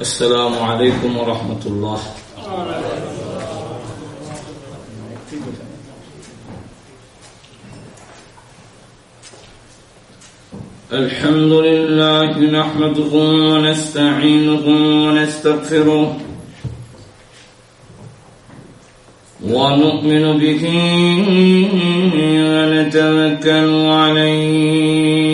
السلام عليكم ورحمة الله. الحمد لله نحمده ونستعينه ونستغفره ونؤمن به ونتوكل عليه.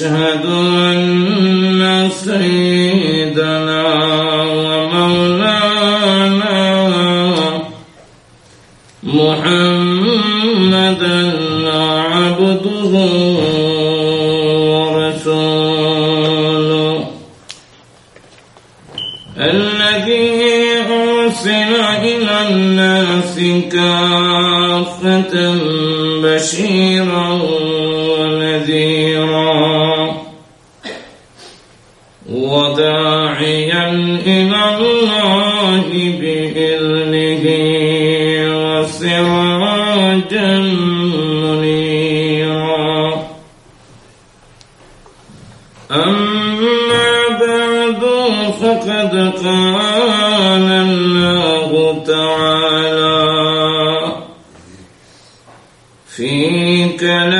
ونشهد أن سيدنا ومولانا محمدا عبده ورسوله. الذي أرسل إلى الناس كافة بشيرا فقد قال الله تعالى في كلامه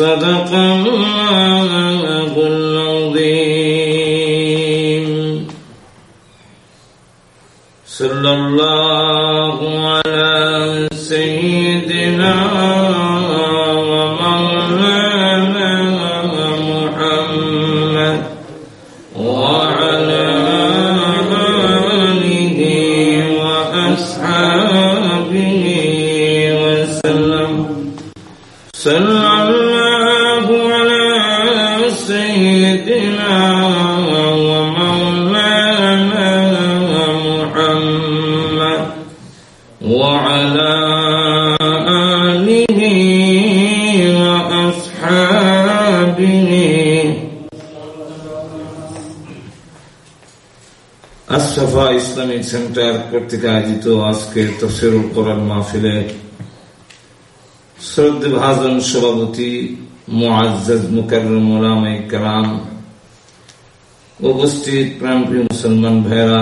صدق الله العظيم. صلى الله على سيدنا ومولانا محمد وعلى آله وأصحابه وسلم. Ashrafa Islamic centre কর্তৃক আয়োজিত আজকের তফসিরুল কোরআন মাহফিলে শ্রদ্ধে ভাজন সভাপতি মুআজ্জাজ মুকাররম ওলামায়ে উপস্থিত প্রাণপ্রিয় মুসলমান ভাইরা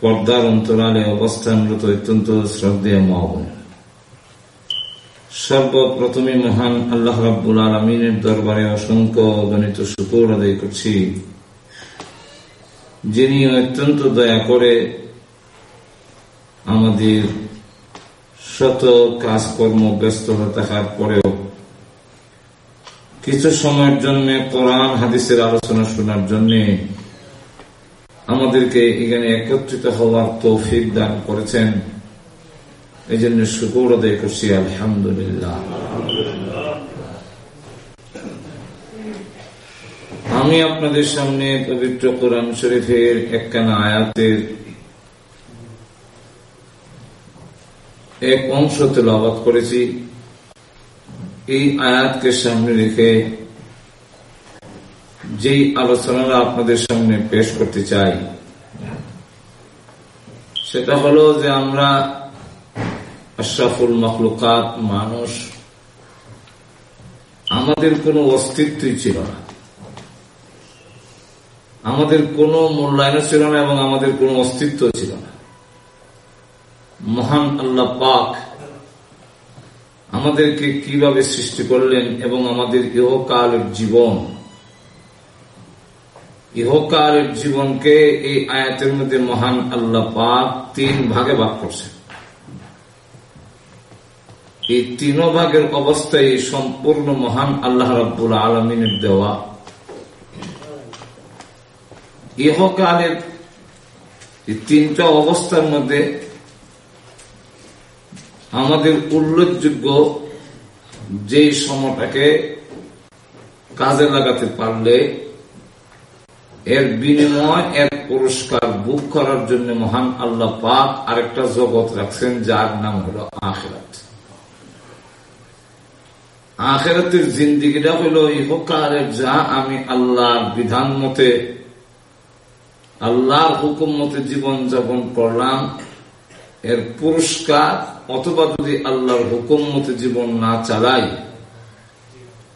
পর্দার অন্তরালে অবস্থানরত অত্যন্ত শ্রদ্ধেয় মহাবন সর্বপ্রথমে মহান আল্লাহ রাব্বুল আলমিনের দরবারে অসংখ্য গণিত শুকুর আদায় করছি। যিনি অত্যন্ত দয়া করে আমাদের শত কাজকর্ম ব্যস্ত থাকার পরেও কিছু সময়ের জন্য কোরআন হাদিসের আলোচনা শোনার জন্য আমাদেরকে এখানে একত্রিত হওয়ার তৌফিক দান করেছেন। এই জন্য শুকুর আদায় আলহামদুলিল্লাহ। আমি আপনাদের সামনে পবিত্র কোরআন শরীফের একখানা আয়াতের এক অংশ তেলাবাদ করেছি। এই আয়াতকে সামনে রেখে যেই আলোচনাটা আপনাদের সামনে পেশ করতে চাই, সেটা হলো যে আমরা আশরাফুল মখলুকাত মানুষ, আমাদের কোনো অস্তিত্বই ছিল না। আমাদের কোনো মূল্যায়ন ছিল না এবং আমাদের কোনো অস্তিত্ব ছিল না। মহান আল্লাহ পাক আমাদেরকে কীভাবে সৃষ্টি করলেন এবং আমাদের ইহকালের জীবন, ইহকালের জীবনকে এই আয়াতের মধ্যে মহান আল্লাহ পাক তিন ভাগে ভাগ করছেন। এই তিন ভাগের অবস্থায় সম্পূর্ণ মহান আল্লাহ রাব্বুল আলমিনের দেওয়া ইহকালের তিনটা অবস্থার মধ্যে আমাদের উল্লেখযোগ্য যে সময়টাকে কাজে লাগাতে পারলে এর বিনিময় এক পুরস্কার বুক করার জন্য মহান আল্লাহ পাক আরেকটা জগৎ রাখছেন, যার নাম হল আখেরাত। আখেরাতের জিন্দিগিটা হইল ইহকালের যা আমি আল্লাহর বিধান মতে আল্লাহর হুকুম মতে জীবন যাপন করলাম। এর পুরস্কার অথবা যদি আল্লাহর হুকুম মতে জীবন না চালাই,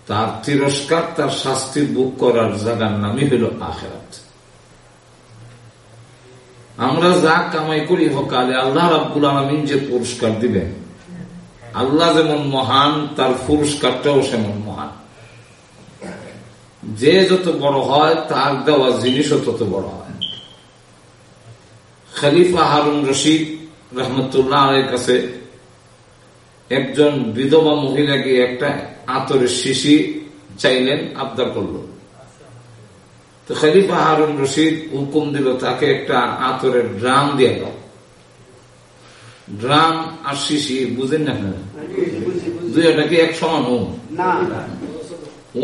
তার তিরস্কার, তার শাস্তি বুক করার জায়গার নামই হল আখেরাত। আমরা যা কামাই করি হকালে আল্লাহ রাব্বুল আলমিন যে পুরস্কার দিবেন, আল্লাহ যেমন মহান, তার পুরস্কারটাও সেমন মহান। যে যত বড় হয়, তার দেওয়া জিনিসও তত বড় হয়। খলিফা হারুন রশিদ রহমতুল্লাহ আলের কাছে একজন বিধবা মহিলাকে একটা আতরের শিশি চাইলেন আবদার করল। তো খলিফা হারুন রশিদ হুকুম দিল তাকে একটা আতরের ড্রাম দিয়ে দাও। ড্রাম আর শিশি বুঝেন না দুইটা কি এক সমান?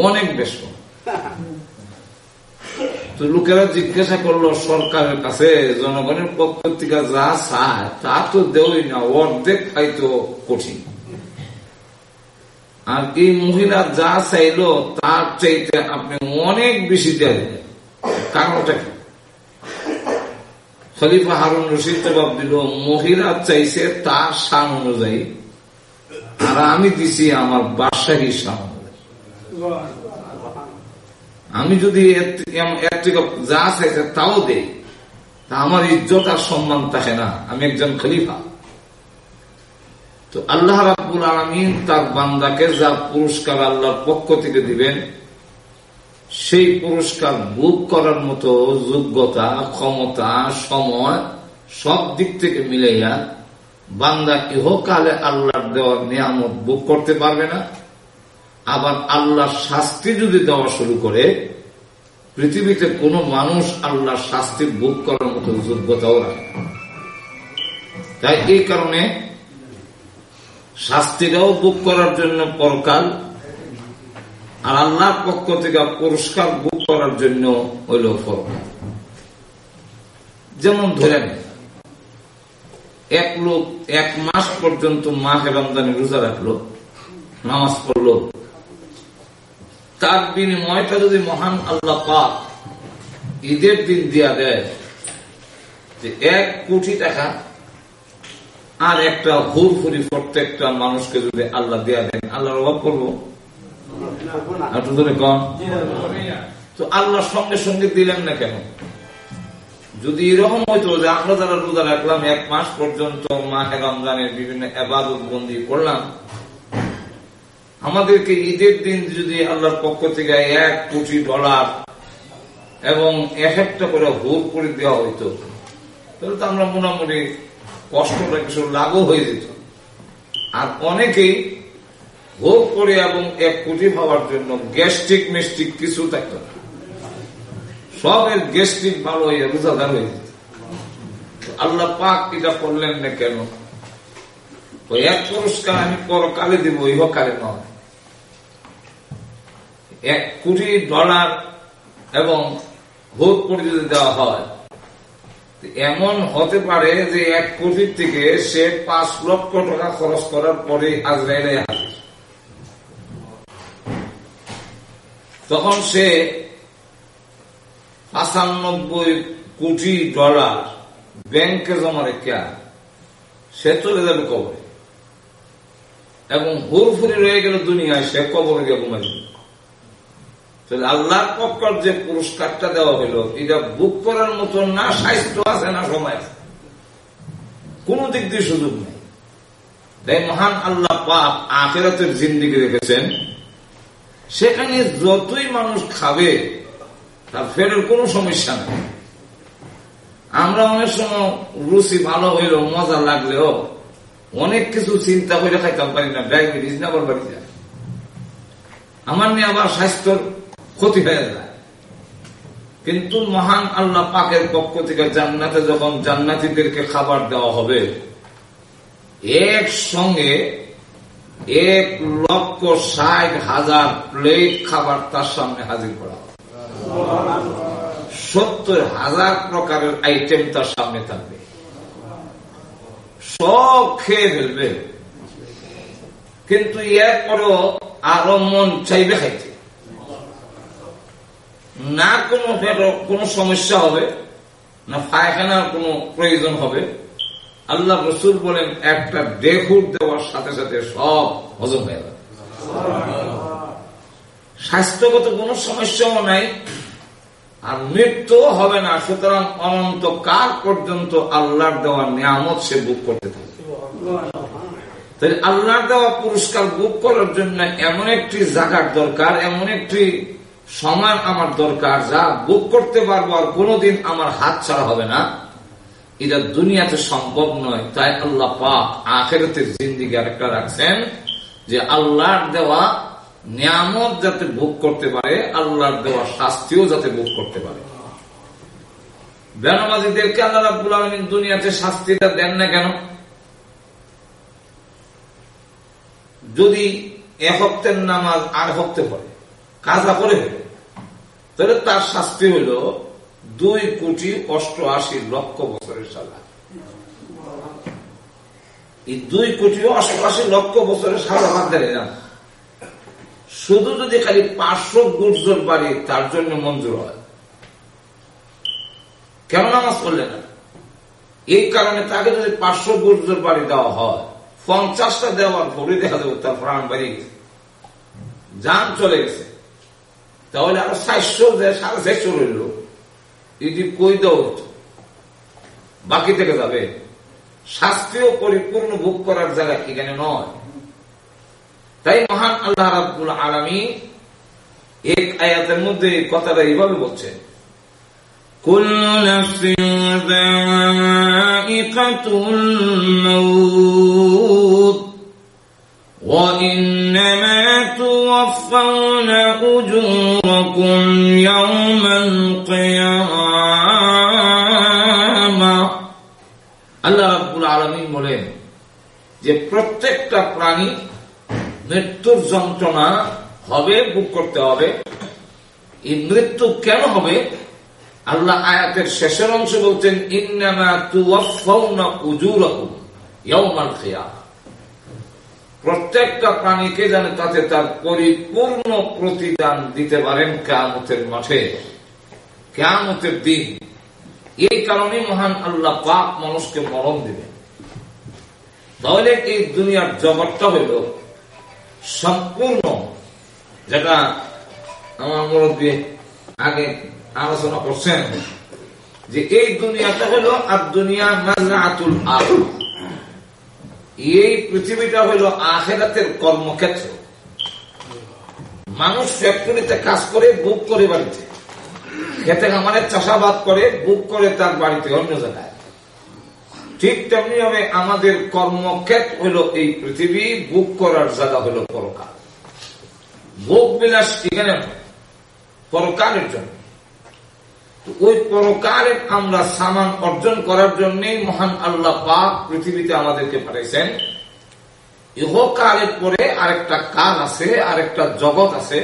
অনেক বেশ তো লোকেরা জিজ্ঞাসা করল, সরকারের কাছে জনগণের পক্ষ থেকে যা চায়, তা তো দেওই না, অর্ধেক খাইতো কঠিন। আর এই মহিলা যা চাইলো, তার চাইতে আপনি অনেক বেশি দেয় কারণটা কি? খলিফা হারুন রশিদ জবাব দিল, মহিলা চাইছে তার সান অনুযায়ী, আর আমি দিছি আমার বাদশাহী সান অনুযায়ী। আমি যদি যা চাইছে তাও দেই, তা আমার ইজ্জত আর সম্মান থাকে না। আমি একজন খলিফা। তো আল্লাহ রাবুল আলমিন তার বান্দাকে যা পুরস্কার আল্লাহর পক্ষ থেকে দিবেন, সেই পুরস্কার বুক করার মতো যোগ্যতা, ক্ষমতা, সময় সব দিক থেকে মিলাইয়া বান্দা ইহকালে আল্লাহর দেওয়ার নিয়ামত বুক করতে পারবে না। আবার আল্লাহ শাস্তি যদি দেওয়া শুরু করে, পৃথিবীতে কোন মানুষ আল্লাহর শাস্তি বুক করার মতো যোগ্যতাও রাখে তাই এই কারণে শাস্তিটাও বুক করার জন্য পরকাল, আর আল্লাহর পক্ষ থেকে পুরস্কার বুক করার জন্য হইল পরকাল যেমন ধরেন, এক লোক এক মাস পর্যন্ত মাহে রমজানে রোজা রাখল, নামাজ পড়ল তার বিনিময়টা যদি মহান আল্লাহ পাক ঈদের দিন দিয়া দেয়, যে এক কোটি টাকা আর একটা হুরফুরি প্রত্যেকটা মানুষকে যদি আল্লাহ দেয়া দেন, আল্লাহর অভাব করব তো আল্লাহর সঙ্গে সঙ্গে দিলেন না কেন? যদি এরকম হইতো যে আমরা যারা রোজা রাখলাম, এক মাস পর্যন্ত মা মাহে রমজানের বিভিন্ন এবাদত বন্দি করলাম আমাদেরকে ঈদের দিন যদি আল্লাহর পক্ষ থেকে এক কোটি ডলার এবং এক একটা করে হুর করে দেওয়া হইতো, তাহলে তো আমরা মোটামুটি কষ্টটা কিছু লাগু হয়ে যেত। আর অনেকেই ভোগ করে এবং এক কোটি হওয়ার জন্য গ্যাস্ট্রিক মিস্টিক কিছু থাকত না। সবের গ্যাস্ট্রিক ভালো হয়ে রোজাদার হয়ে যেত। আল্লাহ পাক এটা করলেন না কেন? এক পুরস্কার আমি পরকালে দিব, ইহকালে নয়। এক কোটি ডলার এবং ভোট যদি দেওয়া হয়। এমন হতে পারে যে এক কোটির থেকে সে পাঁচ লক্ষ টাকা খরচ করার পরে আজরাইলে হাজির। তখন সে পাঁচানব্বই কোটি ডলার ব্যাংকে জমা রেখে সে চলে যাবে কবরে। এবং হুরফুরি রয়ে গেল দুনিয়ায় সে কবরে গিয়ে ঘুমাই তাহলে আল্লাহর পক্ষর যে পুরস্কারটা দেওয়া হলো এটা বুক করার মতো না স্বাস্থ্য আছে না, সময় আছে। কোন দিক দিয়ে সুযোগ নেই। তাই মহান আল্লাহ পাপ আখেরাতের জিন্দিগি রেখেছেন। সেখানে যতই মানুষ খাবে, তার ফেরের কোন সমস্যা নেই। আমরা অনেক সময় রুচি ভালো হইল মজা লাগলেও, অনেক কিছু চিন্তা করে খাইতাম পারি না ডায়াবেটিস না আমার নিয়ে আবার স্বাস্থ্যর ক্ষতি হয়ে যায়। কিন্তু মহান আল্লাহ পাকের পক্ষ থেকে জান্নাতে যখন জান্নাতিদেরকে খাবার দেওয়া হবে, এক সঙ্গে এক লক্ষ ষাট হাজার প্লেট খাবার তার সামনে হাজির করা সত্তর হাজার প্রকারের আইটেম তার সামনে থাকবে। সব খেয়ে ফেলবে। কিন্তু এরপরও আরও মন চাইবে খাইতে। না কোনো কোন সমস্যা হবে, না পায়খানার কোনো প্রয়োজন হবে। আল্লাহ রসুল বলেন, একটা ডেকুর দেওয়ার সাথে সাথে সব হজম হয়ে যাবে। স্বাস্থ্যগত কোন সমস্যাও নাই, আর মৃত্যু হবে না, সুতরাং অনন্ত কাল পর্যন্ত আল্লাহর দেওয়া নিয়ামত সে বুক করতে থাকে। তাহলে আল্লাহর দেওয়া পুরস্কার বুক করার জন্য এমন একটি জায়গার দরকার, এমন একটি সময় আমার দরকার, যা বুক করতে পারব আর কোনোদিন আমার হাত ছাড়া হবে না। এটা দুনিয়াতে সম্ভব নয়। তাই আল্লাহ পাক আখেরাতের জিন্দিগি আরেকটা রাখছেন, যে আল্লাহর দেওয়া নিয়ামত যাতে ভোগ করতে পারে, আল্লাহর দেওয়া শাস্তিও যাতে ভোগ করতে পারে। বেনামাজিদেরকে আল্লাহ রাবুল আলমিন দুনিয়াতে শাস্তিটা দেন না কেন? যদি এ হপ্তের নামাজ আর হপ্তে পড়ে কাজা করে তাহলে তার শাস্তি হইল দুই কোটি অষ্টআশি লক্ষ বছরের সাজা এই দুই কোটি অষ্টআশি লক্ষ বছরের সাজা বাদ দেয় না। শুধু যদি খালি পাঁচশো গুর্জর বাড়ি তার জন্য মঞ্জুর হয়। কেন নামাজ পড়লে না? এই কারণে তাকে যদি পাঁচশো গুর্জর বাড়ি দেওয়া হয়, পঞ্চাশটা দেওয়ার পরে দেখা যাবে তার প্রাণ বাড়িয়ে গেছে। যান চলে গেছে। তাহলে আমার চারশো যে সাড়ে চারশো রইল। এটি কই দেওয়া বাকি থেকে যাবে। শাস্তিও পরিপূর্ণ ভোগ করার জায়গা এখানে নয়। তাই মহান আল্লাহ রাবুল আলমী এক আয়াতের মধ্যে এই কথাটা এইভাবে বলছে কুল্লাফিকাতুল মউত توفون أجوركم يوم القيامة আল্লাহ রাব্বুল আলামিন বলেন যে প্রত্যেকটা প্রাণী মৃত্যুর যন্ত্রণা হবে বুক করতে হবে এই মৃত্যু কেন হবে আল্লাহ আয়াতের শেষের অংশ বলছেন ইন্নামা তুওয়াফাউনা উজুরাকুম ইয়াউমাল কিয়ামা প্রত্যেকটা প্রাণীকে যেন তাতে তার পরিপূর্ণ প্রতিদান দিতে পারেন কেয়ামতের মাঠে। কেয়ামতের দিন। এই কারণে মহান আল্লাহ পাক মানুষকে মরণ দিবেন। তাহলে এই দুনিয়ার জগৎটা হইল সম্পূর্ণ যেটা আমার মুরব্বী আগে আলোচনা করছেন যে এই দুনিয়াটা হলো আর দুনিয়া আতুল আল এই পৃথিবীটা হইল আখেরাতের কর্মক্ষেত্র। মানুষ ফ্যাক্টরিতে কাজ করে, বুক করে বাড়িতে। খেতে খামারে চাষাবাদ করে, বুক করে তার বাড়িতে, অন্য জায়গায়। ঠিক তেমনি ভাবে আমাদের কর্মক্ষেত্র হলো এই পৃথিবী, বুক করার জায়গা হলো পরকাল। ভোগ বিলাস এখানে পরকালের জন্য। ওই পরকালের আমরা সামান অর্জন করার জন্যই মহান আল্লাহ পাক পৃথিবীতে আমাদেরকে পাঠাইছেন। ইহকালের পরে আরেকটা কাল আছে আরেকটা জগৎ আছে।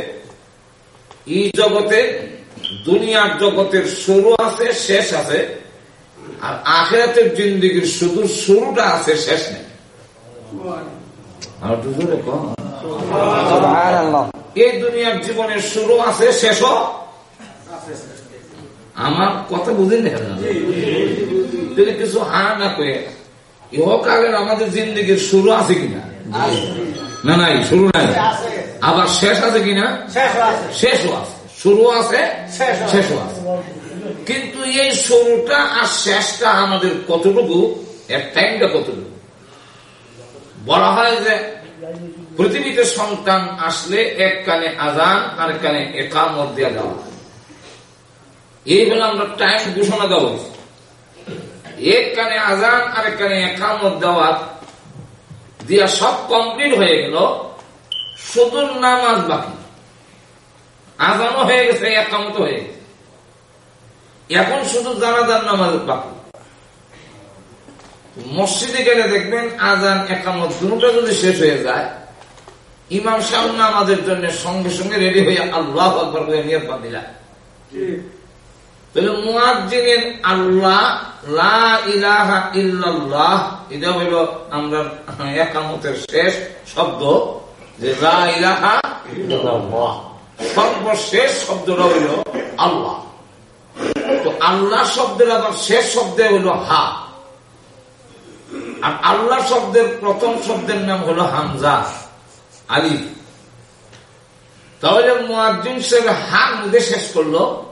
এই জগতে দুনিয়ার জগতের শুরু আছে শেষ আছে। আর আখেরাতের জিন্দিগির শুধু শুরুটা আছে শেষ নেই। আর এই দুনিয়ার জীবনের শুরু আছে শেষও আমার কথা বুঝেন যদি কিছু হা না করে ইহকালের আমাদের জিন্দগির শুরু আছে কিনা? না নাই শুরু নাই। আবার শেষ আছে কিনা? শেষও আছে। শুরু আছে। শেষও আছে। কিন্তু এই শুরুটা আর শেষটা আমাদের কতটুকু? এর টাইমটা কতটুকু? বলা হয় যে পৃথিবীতে সন্তান আসলে এক কানে আজান আর কানে একামত দেওয়া যাওয়া। এই হলো আমরা টাইম ঘোষণা হয়েছে এক কানে আজান আর এক কানে একামত দেওয়া দিয়া সব কমপ্লিট হয়ে গেল শুধু নামাজ বাকি। আজানও হয়ে গেছে একামত হয়ে গেছে। এখন শুধু জানাজার নামাজ বাকি। মসজিদে গেলে দেখবেন আজান, একামত দুটা যদি শেষ হয়ে যায়, ইমাম সাহেব নামাজের জন্য সঙ্গে সঙ্গে রেডি হয়ে আল্লাহ আকবর করে নিয়ত বান্ধিলা আল্লাহ শেষ শব্দ সর্বশেষ শব্দটা হইল আল্লাহ। তো আল্লাহ শব্দের আবার শেষ শব্দে হইল হা। আর আল্লাহ শব্দের প্রথম শব্দের নাম হলো হামজা আলী তাহলে সাহেব হা মুদে শেষ করল।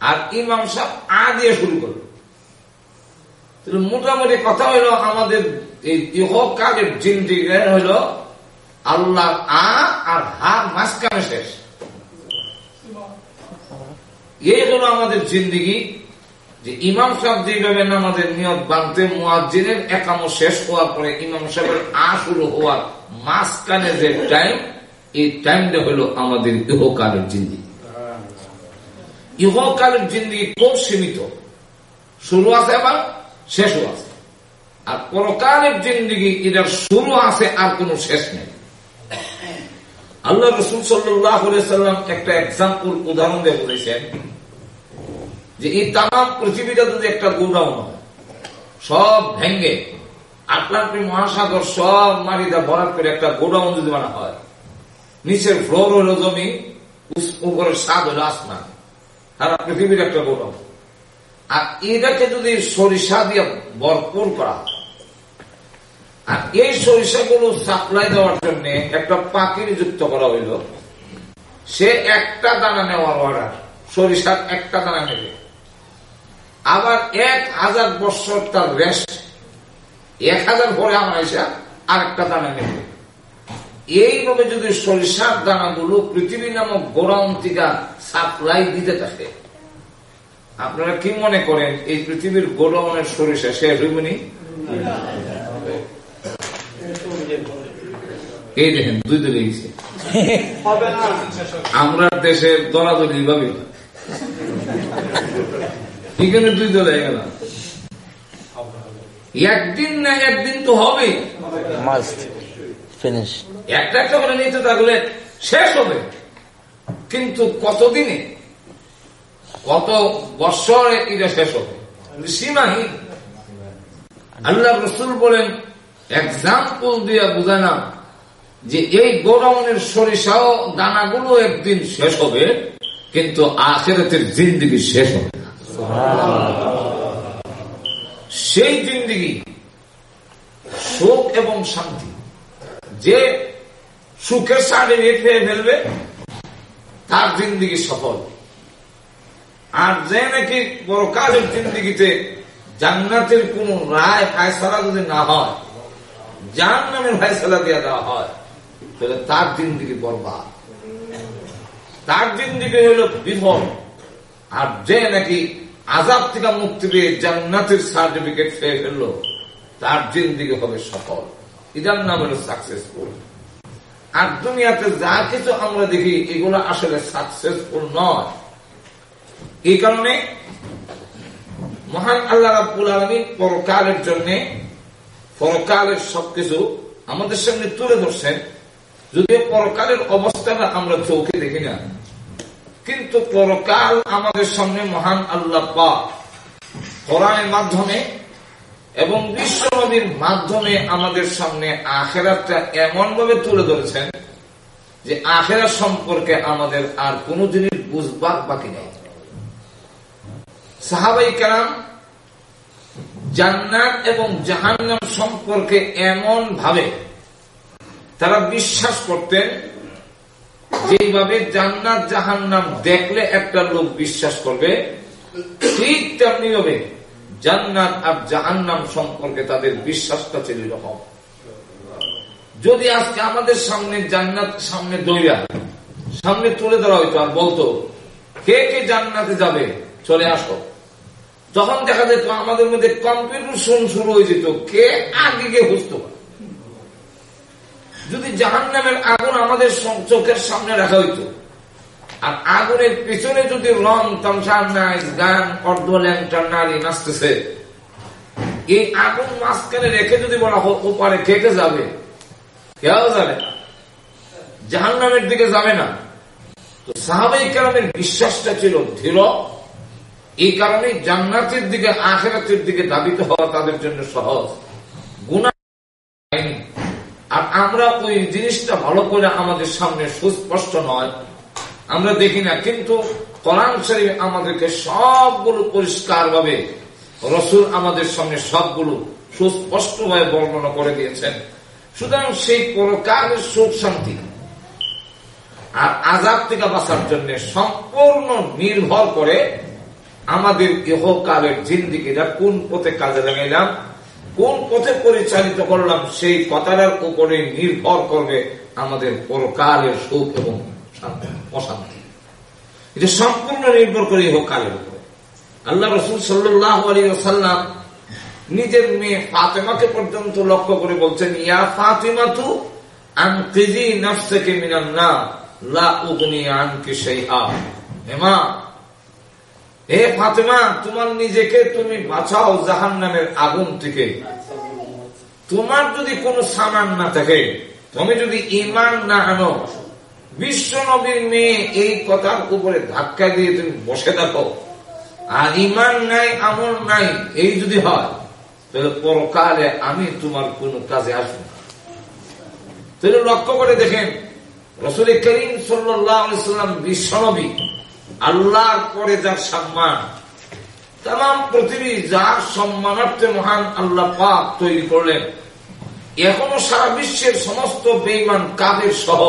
আর ইমাম সাহেব আ দিয়ে শুরু করল। মোটামুটি কথা হইল আমাদের এই ইহকালের জিন্দিগি হইল আল্লাহ আ আর হা মাঝখানে শেষ। এই হলো আমাদের জিন্দিগি, যে ইমাম সাহেব যেভাবে আমাদের নিয়ত বানতে মুয়াজ্জিনের একাম শেষ হওয়ার পরে ইমাম সাহেবের আ শুরু হওয়ার মাঝখানে যে টাইম এই টাইমটা হলো আমাদের দেহ ইহকালের জিন্দিগি। ইহকালের জিন্দিগি খুব সীমিত? শুরু আছে আবার? শেষও আছে। আর পরকালের জিন্দিগি এটার শুরু আছে আর কোন শেষ নেই। আল্লাহ রসুল সাল্লাম একটা এক্সাম্পল উদাহরণ দিয়ে বলেছেন যে এই তাম পৃথিবীটা যদি একটা গোডাউন হয়, সব ভেঙ্গে, আটলান্টিক মহাসাগর সব মারিদা ভরাট করে একটা গোডাউন যদি বানা হয়, নিচের ফ্লোর হলো জমি, উপরের স্বাদ হলো আসমান। সারা পৃথিবীর একটা গোডাউন আর এটাকে যদি সরিষা দিয়ে ভরপুর করা আর এই সরিষাগুলো সাপ্লাই দেওয়ার জন্য একটা পাখির যুক্ত করা হইল। সে একটা দানা নেওয়ার অর্ডার সরিষার একটা দানা নেবে। আবার এক হাজার বছর তার রেস্ট এক হাজার পরে আমার এসে আর একটা দানা নেবে। এইভাবে যদি সরিষার দানাগুলো পৃথিবী নামক গোড়াউন থেকে সাপ্লাই দিতে থাকে। আপনারা কি মনে করেন এই পৃথিবীর গোডাউনের সরিষা শেষ হইবনি এই দেখেন দুই দলে গেছে। আমরা দেশের দলাদলি ভাবে। এখানে দুই দলে গেল একদিন না একদিন তো হবে। একটা একটা করে নিতে থাকলে শেষ হবে। কিন্তু কতদিনে? কত বৎসরে এটা শেষ হবে? সীমাহীন। আল্লাহ রসুল বলেন এক্সাম্পল দিয়ে বুঝালাম যে এই গোডাউনের সরিষাও দানাগুলো একদিন শেষ হবে, কিন্তু আখেরাতের জিন্দিগি শেষ হবে সেই জিন্দিগি সুখ এবং শান্তি, যে সুখের সার্টিফিকেট পেয়ে ফেলবে তার জিন্দিগি সফল। আর যে নাকি কাজের জিন্দিগিতে জান্নাতের কোন রায়, ফায়সালা যদি না হয় জান নামের ফায়সালা দিয়ে দেওয়া হয়, তাহলে তার জিন্দিগি বরবাদ। তার জিন্দিগি হইল বিফল। আর যে নাকি আজাব থেকে মুক্তি পেয়ে জান্নাতের সার্টিফিকেট পেয়ে ফেলল, তার জিন্দিগি হবে সফল। এটার নাম হলো সাকসেসফুল আর দুনিয়াতে যা কিছু আমরা দেখি, এগুলো আসলে সাকসেসফুল নয়। এই কারণে? মহান আল্লাহ রাব্বুল আলমী পরকালের জন্য, পরকালের সবকিছু আমাদের সামনে তুলে ধরছেন। যদিও পরকালের অবস্থাটা আমরা চোখে দেখি না, কিন্তু পরকাল আমাদের সামনে মহান আল্লাহ পা কোরআনের মাধ্যমে এবং বিশ্ব নবীর মাধ্যমে আমাদের সামনে আখেরাতটা এমন ভাবে তুলে ধরেছেন যে আখেরা সম্পর্কে আমাদের আর কোন জিনিস বুঝবার বাকি নেই। সাহাবাই কেরাম জান্নাত এবং জাহান্নাম সম্পর্কে এমন ভাবে তারা বিশ্বাস করতেন যেভাবে জান্নাত জাহান্নাম দেখলে একটা লোক বিশ্বাস করবে, ঠিক তেমনি ভাবে জান্নাত আর জাহান্নাম সম্পর্কে তাদের বিশ্বাসটা ছিল এরকম। যদি আজকে আমাদের সামনে জান্নাত সামনে দইরা, সামনে তুলে ধরা হইতো আর বলতো, কে কে জান্নাতে যাবে, চলে আসো। তখন দেখা যেত আমাদের মধ্যে কম্পিটিশন শুরু হয়ে যেত, কে আগে গিয়ে বুঝতে পারে যদি জাহান নামের আগুন আমাদের চোখের সামনে রাখা হইতো আর আগুনের পিছনে যদি রং তামসার নাইস গান অর্ধ ল্যাংটার নারী নাচতেছে, এই আগুন মাঝখানে রেখে যদি বলা হোক ওপারে কেটে যাবে, কেউ যাবে জাহান নামের দিকে যাবে না। তো সাহাবাই কালামের বিশ্বাসটা ছিল ধীর। এই কারণে জান্নাতের দিকে, আখেরাতের দিকে দাবিত হওয়া তাদের জন্য সহজ। গুণা আর আমরা ওই জিনিসটা ভালো করে আমাদের সামনে সুস্পষ্ট নয়। আমরা দেখি না, কিন্তু কোরআন শরীফ আমাদেরকে সবগুলো পরিষ্কার ভাবে রসুল আমাদের সামনে সবগুলো সুস্পষ্ট ভাবে বর্ণনা করে দিয়েছেন। সুতরাং সেই পরকালের সুখ শান্তি আর আজাদ থেকে বাঁচার জন্য সম্পূর্ণ নির্ভর করে আমাদের ইহকালের জিন্দিগিটা কোন পথে কাজে লাগাইলাম, কোন পথে পরিচালিত করলাম, সেই কথাটার উপরে নির্ভর করবে আমাদের পরকালের সুখ এবং অশান্তি। এটা সম্পূর্ণ নির্ভর করে ইহকালের উপরে। আল্লাহ রসুল সাল্লাহ আলী সাল্লাম নিজের মেয়ে ফাতেমাকে পর্যন্ত লক্ষ্য করে বলছেন, ইয়া ফাতিমা তু আনকিজি নফসকে মিনান না লা উগনি সেই হেমা হে ফাতেমা, তোমার নিজেকে তুমি বাঁচাও জাহান আগুন থেকে। তোমার যদি কোনো সামান না থাকে, তুমি যদি ইমান না আনো বিশ্ব নবীর মেয়ে এই কথার উপরে ধাক্কা দিয়ে তুমি বসে থাকো। আর ইমান নাই, আমল নাই, এই যদি হয়, তাহলে পরকালে আমি তোমার কোন কাজে আসব তাহলে লক্ষ্য করে দেখেন, রসুল করিম সাল্লাম বিশ্বনবী, আল্লাহর পরে যার সম্মান তাম পৃথিবী যার সম্মানার্থে মহান আল্লাহ পাক তৈরি করলেন, এখনও সারা বিশ্বের সমস্ত বেইমান কাদের সহ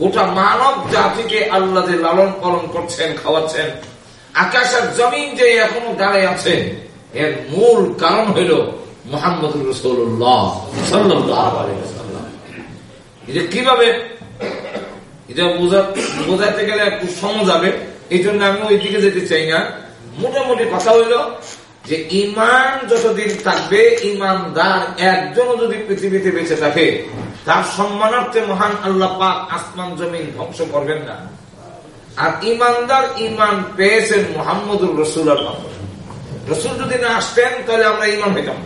গোটা মানব জাতিকে আল্লাহ লালন পালন করছেন, খাওয়াচ্ছেন, আকাশের জমিন যে এখনও দাঁড়িয়ে আছে, এর মূল কারণ হইল মোহাম্মদ কীভাবে বোঝাতে গেলে একটু সময় যাবে, এই জন্য আমি ওই দিকে যেতে চাই না। মোটামুটি কথা হইল যে ইমান যতদিন থাকবে ইমানদার একজনও যদি পৃথিবীতে বেঁচে থাকে তার সম্মানার্থে মহান আল্লাহ পাক আসমান জমিন ধ্বংস করবেন না। আর ইমানদার ইমান পেয়েছেন মোহাম্মদুর রসুলের রসুল যদি না আসতেন, তাহলে আমরা ইমান হইতাম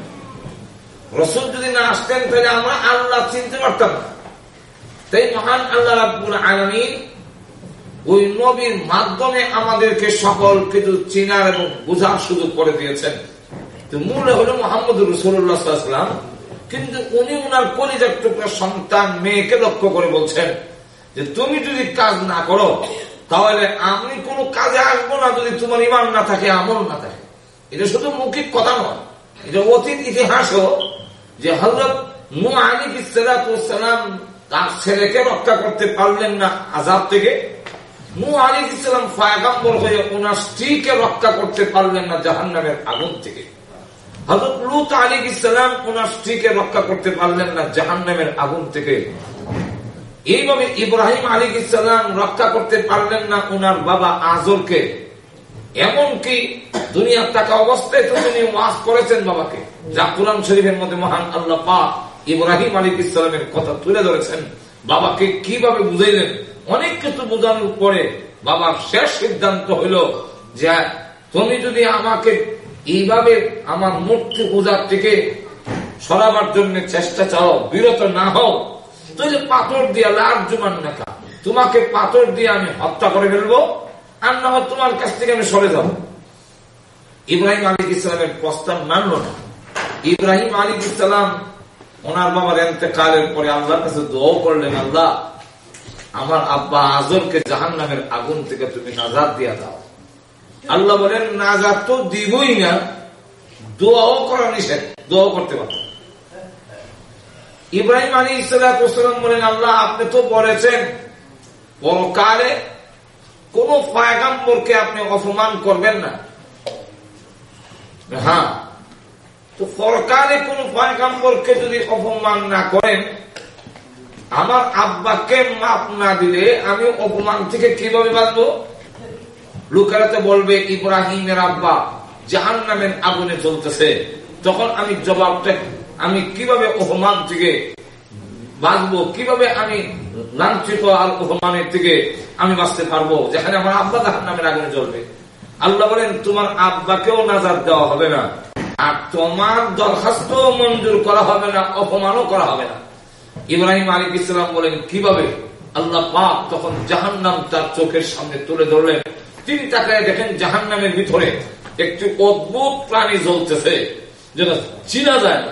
রসুল যদি না আসতেন, তাহলে আমরা আল্লাহ চিনতে পারতাম না। তাই মহান আল্লাহ রাব্বুল আলমী ওই নবীর মাধ্যমে আমাদেরকে সকল কিছু চিনার এবং বোঝার সুযোগ করে দিয়েছেন। মূল হলো মোহাম্মদ রসুল্লাহাম কিন্তু উনি উনার কলিজার টুকরা সন্তান, মেয়েকে লক্ষ্য করে বলছেন যে তুমি যদি কাজ না করো, তাহলে আমি কোন কাজে আসব না যদি তোমার ইমান না থাকে, আমল না থাকে। এটা শুধু মৌখিক কথা নয়, এটা অতীত ইতিহাসও যে হজরত মু আলী সালাম তার ছেলেকে রক্ষা করতে পারলেন না আজাদ থেকে। মু আলী ইসলাম ফায়গাম্বর হয়ে ওনার স্ত্রীকে রক্ষা করতে পারলেন না জাহান নামের আগুন থেকে। হজরত লুত আলী ইসলাম স্ত্রীকে রক্ষা করতে পারলেন না আগুন থেকে। এইভাবে ইব্রাহিম আলী ইসলাম রক্ষা করতে পারলেন না ওনার বাবা আজরকে। এমনকি দুনিয়ার টাকা অবস্থায় তো তিনি করেছেন বাবাকে। যা কোরআন শরীফের মধ্যে মহান আল্লাহ পাক ইব্রাহিম আলী ইসলামের কথা তুলে ধরেছেন। বাবাকে কীভাবে বুঝাইলেন? অনেক কিছু বোঝানোর পরে বাবার শেষ সিদ্ধান্ত হইল যে, তুমি যদি আমাকে এইভাবে আমার মূর্তি পূজার থেকে সরাবার জন্য চেষ্টা চাও, বিরত না হও। তাহলে পাথর দিয়া লাভ জুমান নাকা তোমাকে পাথর দিয়ে আমি হত্যা করে ফেলব, আর না তোমার কাছ থেকে আমি সরে যাব। ইব্রাহিম আলী ইসলামের প্রস্তাব মানল না। ইব্রাহিম আলী ইসলাম ওনার বাবার এতেকালের পরে আল্লাহর কাছে দোয়াও করলেন, আল্লাহ, আমার আব্বা আজরকে জাহান নামের আগুন থেকে তুমি নাজাদ দিয়া দাও। আল্লাহ বলেন নাজাদ তো দিবই না। দোয়াও করা নিষেধ, দোয়াও করতে পারো ইব্রাহিম আলী ইসলাম বলেন, আল্লাহ, আপনি তো বলেছেন, পরকালে কোন পায়গাম্বরকে আপনি অপমান করবেন না। হ্যাঁ তো পরকালে কোন পায়গাম্বরকে যদি অপমান না করেন, আমার আব্বাকে মাপ না দিলে আমি অপমান থেকে কীভাবে বাঁচবো? লোকেরা বলবে, ইব্রাহিমের আব্বা জাহান নামের আগুনে চলতেছে তখন আমি জবাবটা, আমি কীভাবে অপমান থেকে বাঁচবো, কীভাবে আমি লাঞ্ছিত আর অপমানের থেকে আমি বাঁচতে পারব? যেখানে আমার আব্বা জাহান নামের আগুনে জ্বলবে। আল্লাহ বলেন, তোমার আব্বাকেও নাজার দেওয়া হবে না। আর তোমার দরখাস্ত মঞ্জুর করা হবে না, অপমানও করা হবে না। ইব্রাহিম আলী ইসলাম বলেন, কীভাবে? আল্লাহ পাক তখন জাহান্নাম তার চোখের সামনে তুলে ধরলেন। তিনি তাকে দেখেন জাহান নামের ভিতরে একটি অদ্ভুত প্রাণী জ্বলতেছে। যেটা চিনা যায়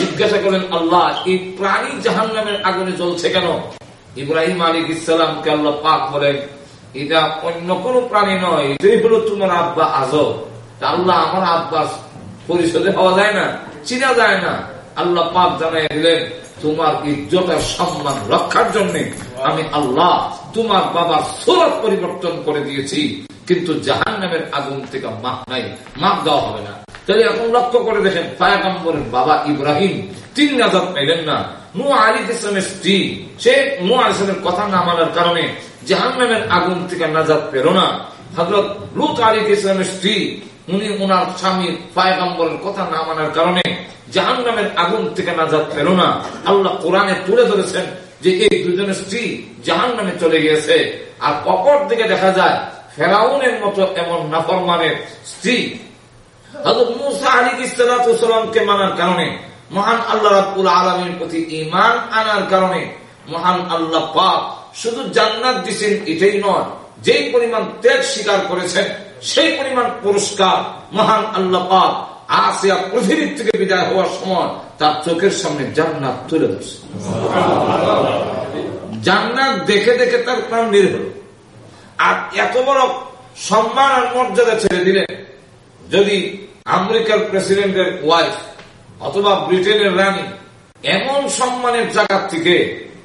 জিজ্ঞাসা করেন আল্লাহ, এই প্রাণী জাহান নামের আগুনে জ্বলছে কেন? ইব্রাহিম আলী ইসলামকে আল্লাহ পাক বলেন, এটা অন্য কোন প্রাণী নয়। এটাই হলো তোমার আব্বা আজব। আল্লাহ আমার আব্বাস পরিষদে হওয়া যায় না, চিনা যায় না। আল্লাহ পাক জানাই দিলেন, তোমার ইজ্জত আর সম্মান রক্ষার জন্য আমি আল্লাহ তোমার বাবার সুরত পরিবর্তন করে দিয়েছি, কিন্তু জাহান নামের আগুন থেকে মাপ নাই, মাপ দেওয়া হবে না। তাহলে এখন লক্ষ্য করে দেখেন, পায়াগম্বরের বাবা ইব্রাহিম, তিনি নাজাদ পাইলেন না। আলী ইসলামের স্ত্রী, সে আলী ইসলামের কথা না মানার কারণে জাহান নামের আগুন থেকে নাজাদ পেল না। হজরত লুত আলী ইসলামের স্ত্রী, উনি ওনার স্বামী পায়গাম্বরের কথা না মানার কারণে জাহান নামের আগুন থেকে নাজাদ পেল না। আল্লাহ কোরআনে তুলে ধরেছেন যে এই দুজনের স্ত্রী জাহান নামে চলে গিয়েছে। আর অপর দিকে দেখা যায়, ফেরাউনের মতো এমন নাফরমানের স্ত্রী। শুধু জান্নাত এটাই নয়, যেই পরিমাণ করেছেন, সেই পরিমাণ পুরস্কার মহান আল্লাহ পাক আসিয়া পৃথিবীর থেকে বিদায় হওয়ার সময় তার চোখের সামনে জান্নাত তুলে ধরছে। জান্নাত দেখে দেখে তার প্রাণ হল। আর এত বড় সম্মান আর মর্যাদা ছেড়ে দিলেন যদি আমেরিকার প্রেসিডেন্টের ওয়াইফ অথবা ব্রিটেনের রানী এমন সম্মানের জায়গা থেকে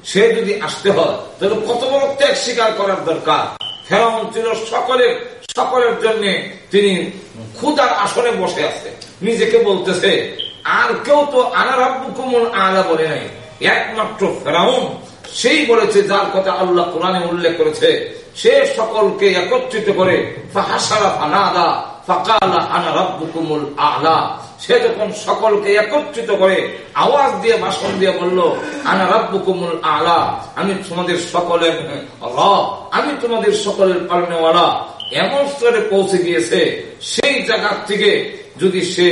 সে যদি আসতে হয়, তাহলে কত বড় ত্যাগ স্বীকার করার দরকার। ফেরাউন ছিল সকলের সকলের জন্য তিনি ক্ষুদার আসনে বসে আছে। নিজেকে বলতেছে, আর কেউ তো আনার কুমল আলা বলে নাই। একমাত্র ফেরাউন, সেই বলেছে যার কথা আল্লাহ কোরআনে উল্লেখ করেছে। সে সকলকে একত্রিত করে ফাহাসারা ফানাদা, ফাকালা আনা রাব্বুকুমুল আলা। সে যখন সকলকে একত্রিত করে আওয়াজ দিয়ে, ভাষণ দিয়ে বলল, আনা রাব্বুকুমুল আলা আমি তোমাদের সকলের রব আমি তোমাদের সকলের পালনেওয়ালা এমন স্তরে পৌঁছে গিয়েছে, সেই জায়গার থেকে যদি সে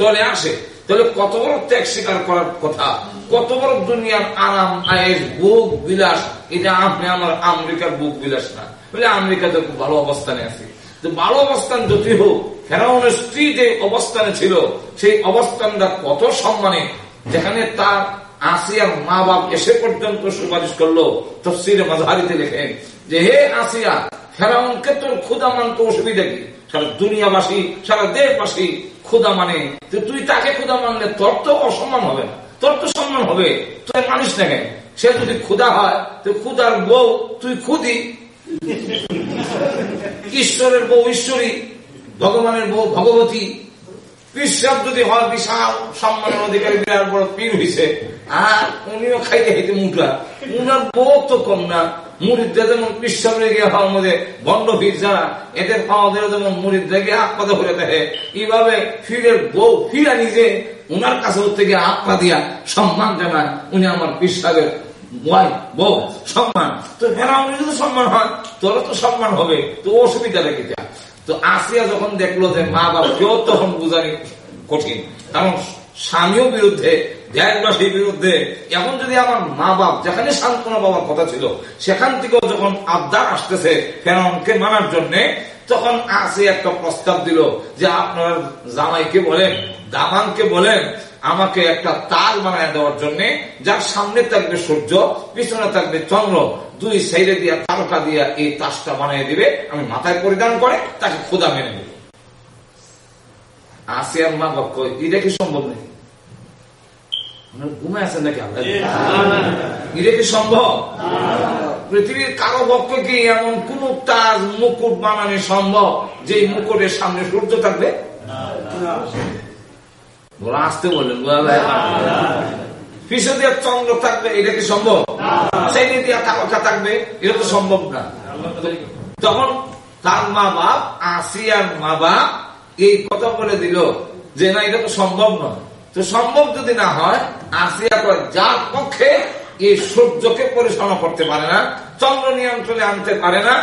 চলে আসে, তাহলে কত বড় ত্যাগ স্বীকার করার কথা। কত বড় দুনিয়ার আরাম আয়ের বুক বিলাস, এটা আপনি আমার আমেরিকার বুক বিলাস না। বলে, আমেরিকাতে ভালো অবস্থানে আছে। ভালো অবস্থান যদি হোক ফেরাউনের স্ত্রী যে অবস্থানে ছিল, সেই অবস্থানটা কত সম্মানে। যেখানে তার আসিয়ার মা বাপ এসে পর্যন্ত সুপারিশ করল, তফসিরে মাঝারিতে লেখেন যে হে আসিয়া, ফেরাউনকে তোর ক্ষুদা মানতে অসুবিধা কি? সারা দুনিয়াবাসী, সারা দেশবাসী ক্ষুদা মানে। তুই তাকে ক্ষুদা মানলে তোর তো অসম্মান হবে না। তোর তো সম্মান হবে। তুই মানুষ না কেন সে যদি ক্ষুদা হয়, তো ক্ষুদার বউ তুই খুদি ঈশ্বরের বউ ঈশ্বরী। ভগবানের বউ ভগবতী। পিসাব যদি হয়, বিশাল সম্মানের অধিকারী বিরাট বড় পীর হয়েছে আর উনিও খাইতে খাইতে মুঠা উনার বউ তো কম না। যেমন হওয়ার মধ্যে বন্ড ফির যারা, এদের যেমন দেখে। এইভাবে ফিরের বউ ফিরা নিজে উনার কাছে থেকে হাত দিয়া সম্মান জানায়। উনি আমার বউ, সম্মান। তো ফেরাউনি যদি সম্মান হয় তোর তো সম্মান হবে। তো অসুবিধা রেখে যা তো আসিয়া যখন দেখল যে, মা বাবা, কেউ তখন বুঝানি কঠিন। কারণ স্বামীও বিরুদ্ধে, দেশবাসীর বিরুদ্ধে, এখন যদি আমার মা বাপ, যেখানে সান্ত্বনা বাবার কথা ছিল, সেখান থেকেও যখন আবদার আসতেছে ফেরাউনকে মানার জন্যে, তখন আসে একটা প্রস্তাব দিল যে, আপনার জামাইকে বলেন, দামানকে বলেন আমাকে একটা তাল বানায় দেওয়ার জন্য যার সামনে থাকবে সূর্য পিছনে থাকবে চন্দ্র। দুই সাইডে দিয়া তারকা দিয়া এই তাসটা বানিয়ে দিবে আমি মাথায় পরিধান করে তাকে খোদা মেনে নেব। আসিয়ার মা বাক্য এটা কি সম্ভব নাকি? ঘুমে আছেন নাকি এটা কি সম্ভব? পৃথিবীর কারও পক্ষে কি এমন কোন তাজ মুকুট বানানো সম্ভব যে মুকুটের সামনে সূর্য থাকবে? ওরা আসতে বললেন দিয়ে চন্দ্র থাকবে? এটা কি সম্ভব? সেই তারকা থাকবে? এটা তো সম্ভব না। তখন তার মা বাপ, আসিয়ার মা বাপ এই কথা বলে দিল যে, না, এটা তো সম্ভব নয়। তো সম্ভব যদি না হয়, আসিয়া কয়, যার পক্ষে এই সূর্যকে পরিচালনা করতে পারে না, চন্দ্র নিয়ন্ত্রণে আনতে পারে না,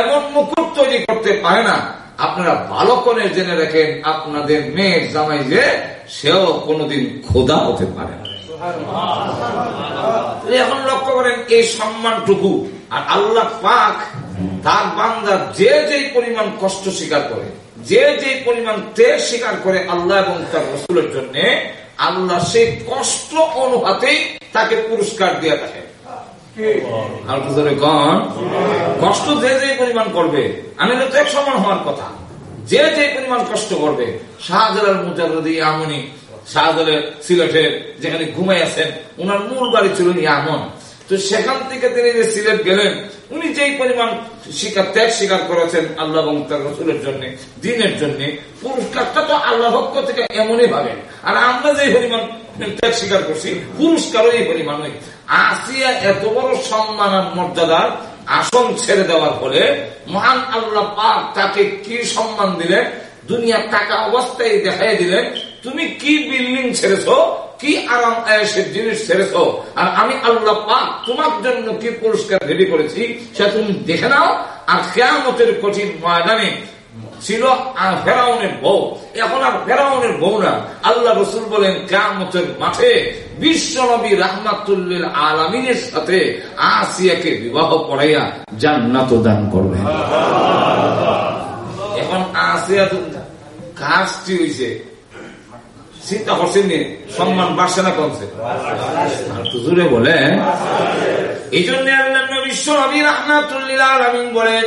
এমন মুকুট তৈরি করতে পারে না আপনারা ভালো করে জেনে রাখেন আপনাদের মেয়ের জামাই যে সেও কোনোদিন খোদা হতে পারে না। এখন লক্ষ্য করেন এই সম্মানটুকু আর আল্লাহ পাক তার বান্দা যে যেই পরিমাণ কষ্ট স্বীকার করে যে যে পরিমাণ তেল স্বীকার করে আল্লাহ এবং তার রসুলের জন্য আল্লাহ সেই কষ্ট অনুপাতেই তাকে পুরস্কার দিয়ে কষ্ট যে যে পরিমাণ করবে, আমি তো এক সমান হওয়ার কথা। যে যে পরিমাণ কষ্ট করবে সিলেটের যেখানে আছেন মূল বাড়ি ছিল ইয়ামন। তো সেখান থেকে তিনি যে সিলেট গেলেন, উনি যেই পরিমাণ শিকার, ত্যাগ স্বীকার করেছেন আল্লাহ এবং তার রসুলের জন্য, দিনের জন্য পুরস্কারটা তো আল্লাহ পক্ষ থেকে এমনই ভাবে। আর আমরা যে পরিমাণ ত্যাগ স্বীকার করছি, পুরস্কারও এই পরিমাণ আসিয়া এত বড় সম্মান আর মর্যাদার আসন ছেড়ে দেওয়ার ফলে মহান আল্লাহ পাক তাকে কি সম্মান দিলেন? দুনিয়া টাকা অবস্থায় দেখাই দিলেন, তুমি কি বিল্ডিং ছেড়েছো? কি আরাম আয়াসের জিনিস ছেড়েছ? আর আমি আল্লাহ পাক তোমার জন্য কি পুরস্কার রেডি করেছি, সেটা তুমি দেখে নাও। আর কেয়ামতের কঠিন ময়দানে ছিল ফেরাউনের বউ। এখন আর ফেরাউনের বউ না। আল্লাহ রসুল বলেন কেয়ামতের মাঠে বিশ্ব নবী রাহমাতুল্লিল আলমিনের সাথে আসিয়াকে বিবাহ করাইয়া জান্নাত দান করবেন এখন আসিয়া কাজটি হয়েছে চিন্তা করছেন সম্মান বাড়ছে না কমছে? জুড়ে বলেন। এই জন্য বিশ্ব নবী রহমাতুল্লিল আলমিন বলেন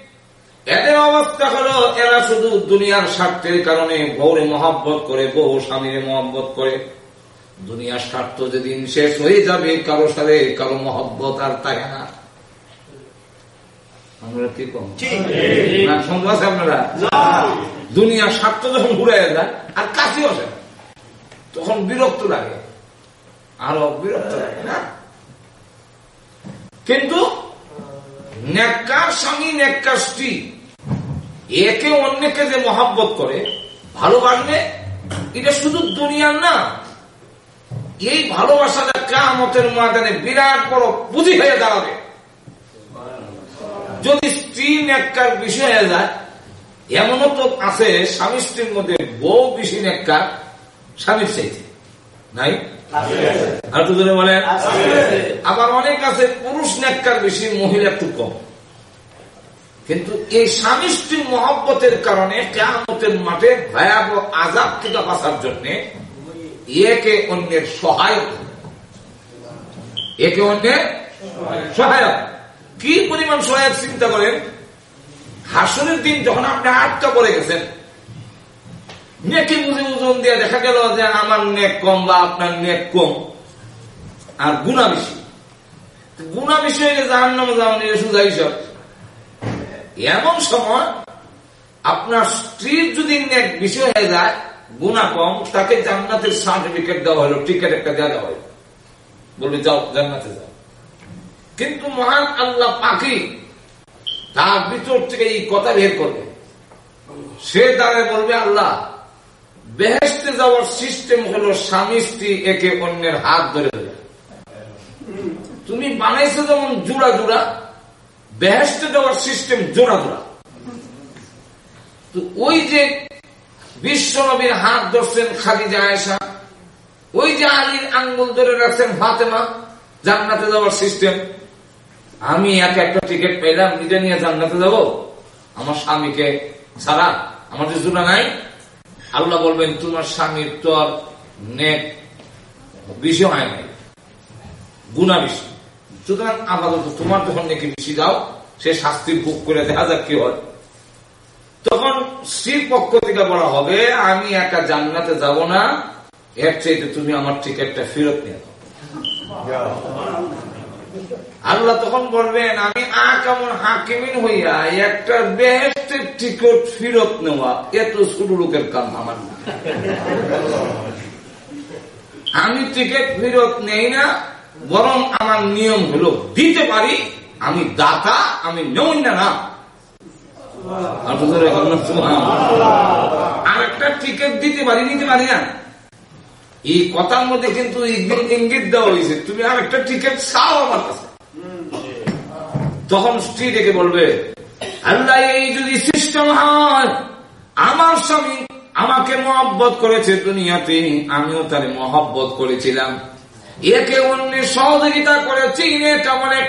অবস্থা হলো এরা শুধু দুনিয়ার স্বার্থের কারণে বউরে মহব্বত করে বউ স্বামীর মহব্বত করে। দুনিয়ার স্বার্থ যেদিন শেষ হয়ে যাবে কারও সাথে কারও মহব্বত আর থাকে না? আমরা কি কম? আছে আপনারা? দুনিয়ার স্বার্থ যখন ঘুরে যায় আর কাছে আসে তখন বিরক্ত লাগে। আরও বিরক্ত লাগে না? কিন্তু নেককার স্বামী নেককার স্ত্রী একে অন্যকে যে মহাব্বত করে ভালোবাসবে এটা শুধু দুনিয়ার না এই ভালোবাসাটা কামতের ময়দানে বিরাট বড় পুঁজি হয়ে দাঁড়াবে। যদি স্ত্রী নেককার বিষয় হয়ে যায় এমনও তো আছে স্বামী স্ত্রীর মধ্যে বউ বেশি নেককার স্বামীর চাইতে। নাই? আর তো বলেন আবার অনেক আছে পুরুষ নেককার বেশি মহিলা একটু কম। কিন্তু এই স্বামী স্ত্রীর মহব্বতের কারণে কেমতের মাঠে ভয়াবহ আজাব থেকে বাঁচার জন্য একে অন্যের সহায়ক। একে অন্যের সহায়ক। কি পরিমাণ সহায়ক চিন্তা করেন? হাসনের দিন যখন আপনি আটকা পড়ে গেছেন, নেকি বুঝে ওজন দিয়ে দেখা গেল যে আমার নেক কম বা আপনার নেক কম, আর গুণা বেশি। গুণা বেশি হয়ে জাহান নামে যাওয়া নিয়ে সুজাই সব এমন সময় আপনার স্ত্রীর যদি নেক বিষয় হয়ে যায় গুণা কম, তাকে জান্নাতের সার্টিফিকেট দেওয়া হলো টিকিট একটা দেওয়া হলো। বলবে যাও, জান্নাতে যাও। কিন্তু মহান আল্লাহ পাখি তার ভিতর থেকে এই কথা বের করবে। সে দ্বারা বলবে, আল্লাহ বেহেস্তে যাওয়ার সিস্টেম হলো স্বামী স্ত্রী একে অন্যের হাত ধরে ধরে। তুমি বানাইছো যেমন জুড়া জোড়া বেহেস্তে দেওয়ার সিস্টেম জোড়া জোড়া। তো ওই যে বিশ্ব নবীর হাত ধরছেন খাদিজা আয়েশা, ওই যে আলীর আঙ্গুল ধরে রাখছেন ফাতেমা, জান্নাতে যাওয়ার সিস্টেম আমি এক একটা টিকিট পেলাম, নিজে নিয়ে জান্নাতে যাব। আমার স্বামীকে ছাড়া আমার যে জোড়া নাই। আল্লাহ বলবেন, তোমার স্বামীর তো আর নেক বিষয় হয় নাই। গুণা বেশি। সুতরাং আপাতত তোমার যখন নাকি বেশি দাও, সে শাস্তি ভোগ করে দেখা যাক কি হয়। তখন স্ত্রীর পক্ষ থেকে বলা হবে, আমি একা জান্নাতে যাব না, এর চাইতে তুমি আমার টিকিটটা ফেরত নিয়ে দাও আল্লাহ তখন বলবেন, আমি আ কেমন হাকিমিন হইয়া একটা বেহেস্টের টিকিট ফেরত নেওয়া, এত ছোট লোকের কাম আমার আমি টিকিট ফেরত নেই না বরং আমার নিয়ম হলো দিতে পারি, আমি দাতা, আমি নেই না। না আর একটা টিকিট দিতে পারি, নিতে পারি না। এই কথার মধ্যে কিন্তু ইঙ্গিত দেওয়া হয়েছে। তুমি আর একটা টিকিট চাও আমার কাছে। তখন স্ত্রী ডেকে বলবে, আল্লাহ, এই যদি সিস্টেম হয়, আমার স্বামী আমাকে মহব্বত করেছে দুনিয়াতে, আমিও তার মহব্বত করেছিলাম। একে অন্যের সহযোগিতা করেছি এটা অনেক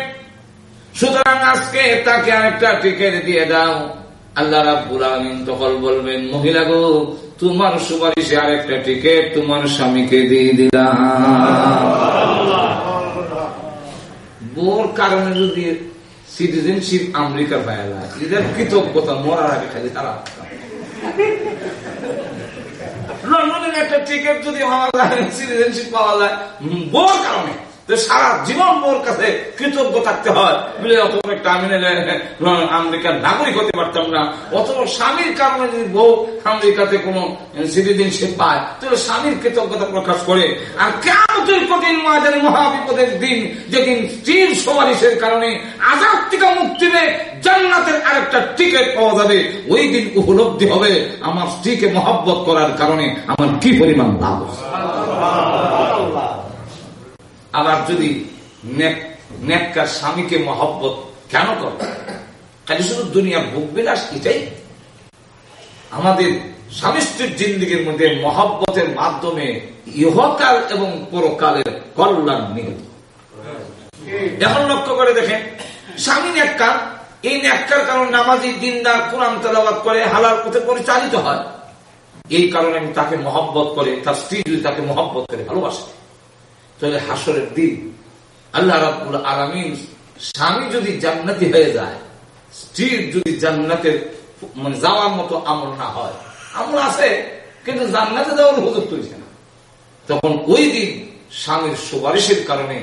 সুতরাং আজকে তাকে আরেকটা টিকিট দিয়ে দাও। আল্লাহ আলামিন তখন বলবেন, মহিলা গো, তোমার সুপারিশে আরেকটা টিকিট তোমার স্বামীকে দিয়ে দিলাম। বোর কারণে যদি সিটিজেনশিপ আমেরিকার পায় না এদের কৃতজ্ঞতা মরার আগে খালি তারা লন্ডনের একটা টিকিট যদি পাওয়া যায় সিটিজেনশিপ পাওয়া যায় বোর কারণে। সারা জীবন মোর কাছে কৃতজ্ঞ থাকতে হয়। অত আমেরিকার নাগরিক হতে পারতাম না। অথবা স্বামীর কারণে যদি বউ আমেরিকাতে কোন সিটিজেনশিপ পায়, তাহলে স্বামীর কৃতজ্ঞতা প্রকাশ করে। আর কেমন কঠিন মাঝের মহাবিপদের দিন, যেদিন স্ত্রীর সুপারিশের কারণে আজাদ থেকে মুক্তি পেয়ে জান্নাতের আরেকটা টিকিট পাওয়া যাবে, ওই দিন উপলব্ধি হবে আমার স্ত্রীকে মহাব্বত করার কারণে আমার কি পরিমাণ লাভ আবার যদি স্বামীকে মহব্বত কেন করে? খালি শুধু দুনিয়ার ভোগ বিলাস এটাই? আমাদের স্বামী স্ত্রীর জিন্দিগির মধ্যে মহব্বতের মাধ্যমে ইহকাল এবং পরকালের কল্যাণ নিহিত। এখন লক্ষ্য করে দেখেন, স্বামী নেককার, এই নেককার কারণ নামাজি, দিনদার, কোরআন তেলাবাদ করে হালার পথে পরিচালিত হয়। এই কারণে আমি তাকে মহব্বত করে, তার স্ত্রী যদি তাকে মহব্বত করে, ভালোবাসে। তাহলে হাসরের দিন আল্লাহ রাবুল আলমিন স্বামী যদি জান্নাতি হয়ে যায়, স্ত্রীর যদি জান্নাতের মানে যাওয়ার মতো আমল না হয়, আমল আছে, কিন্তু জান্নাতে যাওয়ার হুজুর তুলছে না। তখন ওই দিন স্বামীর সুপারিশের কারণে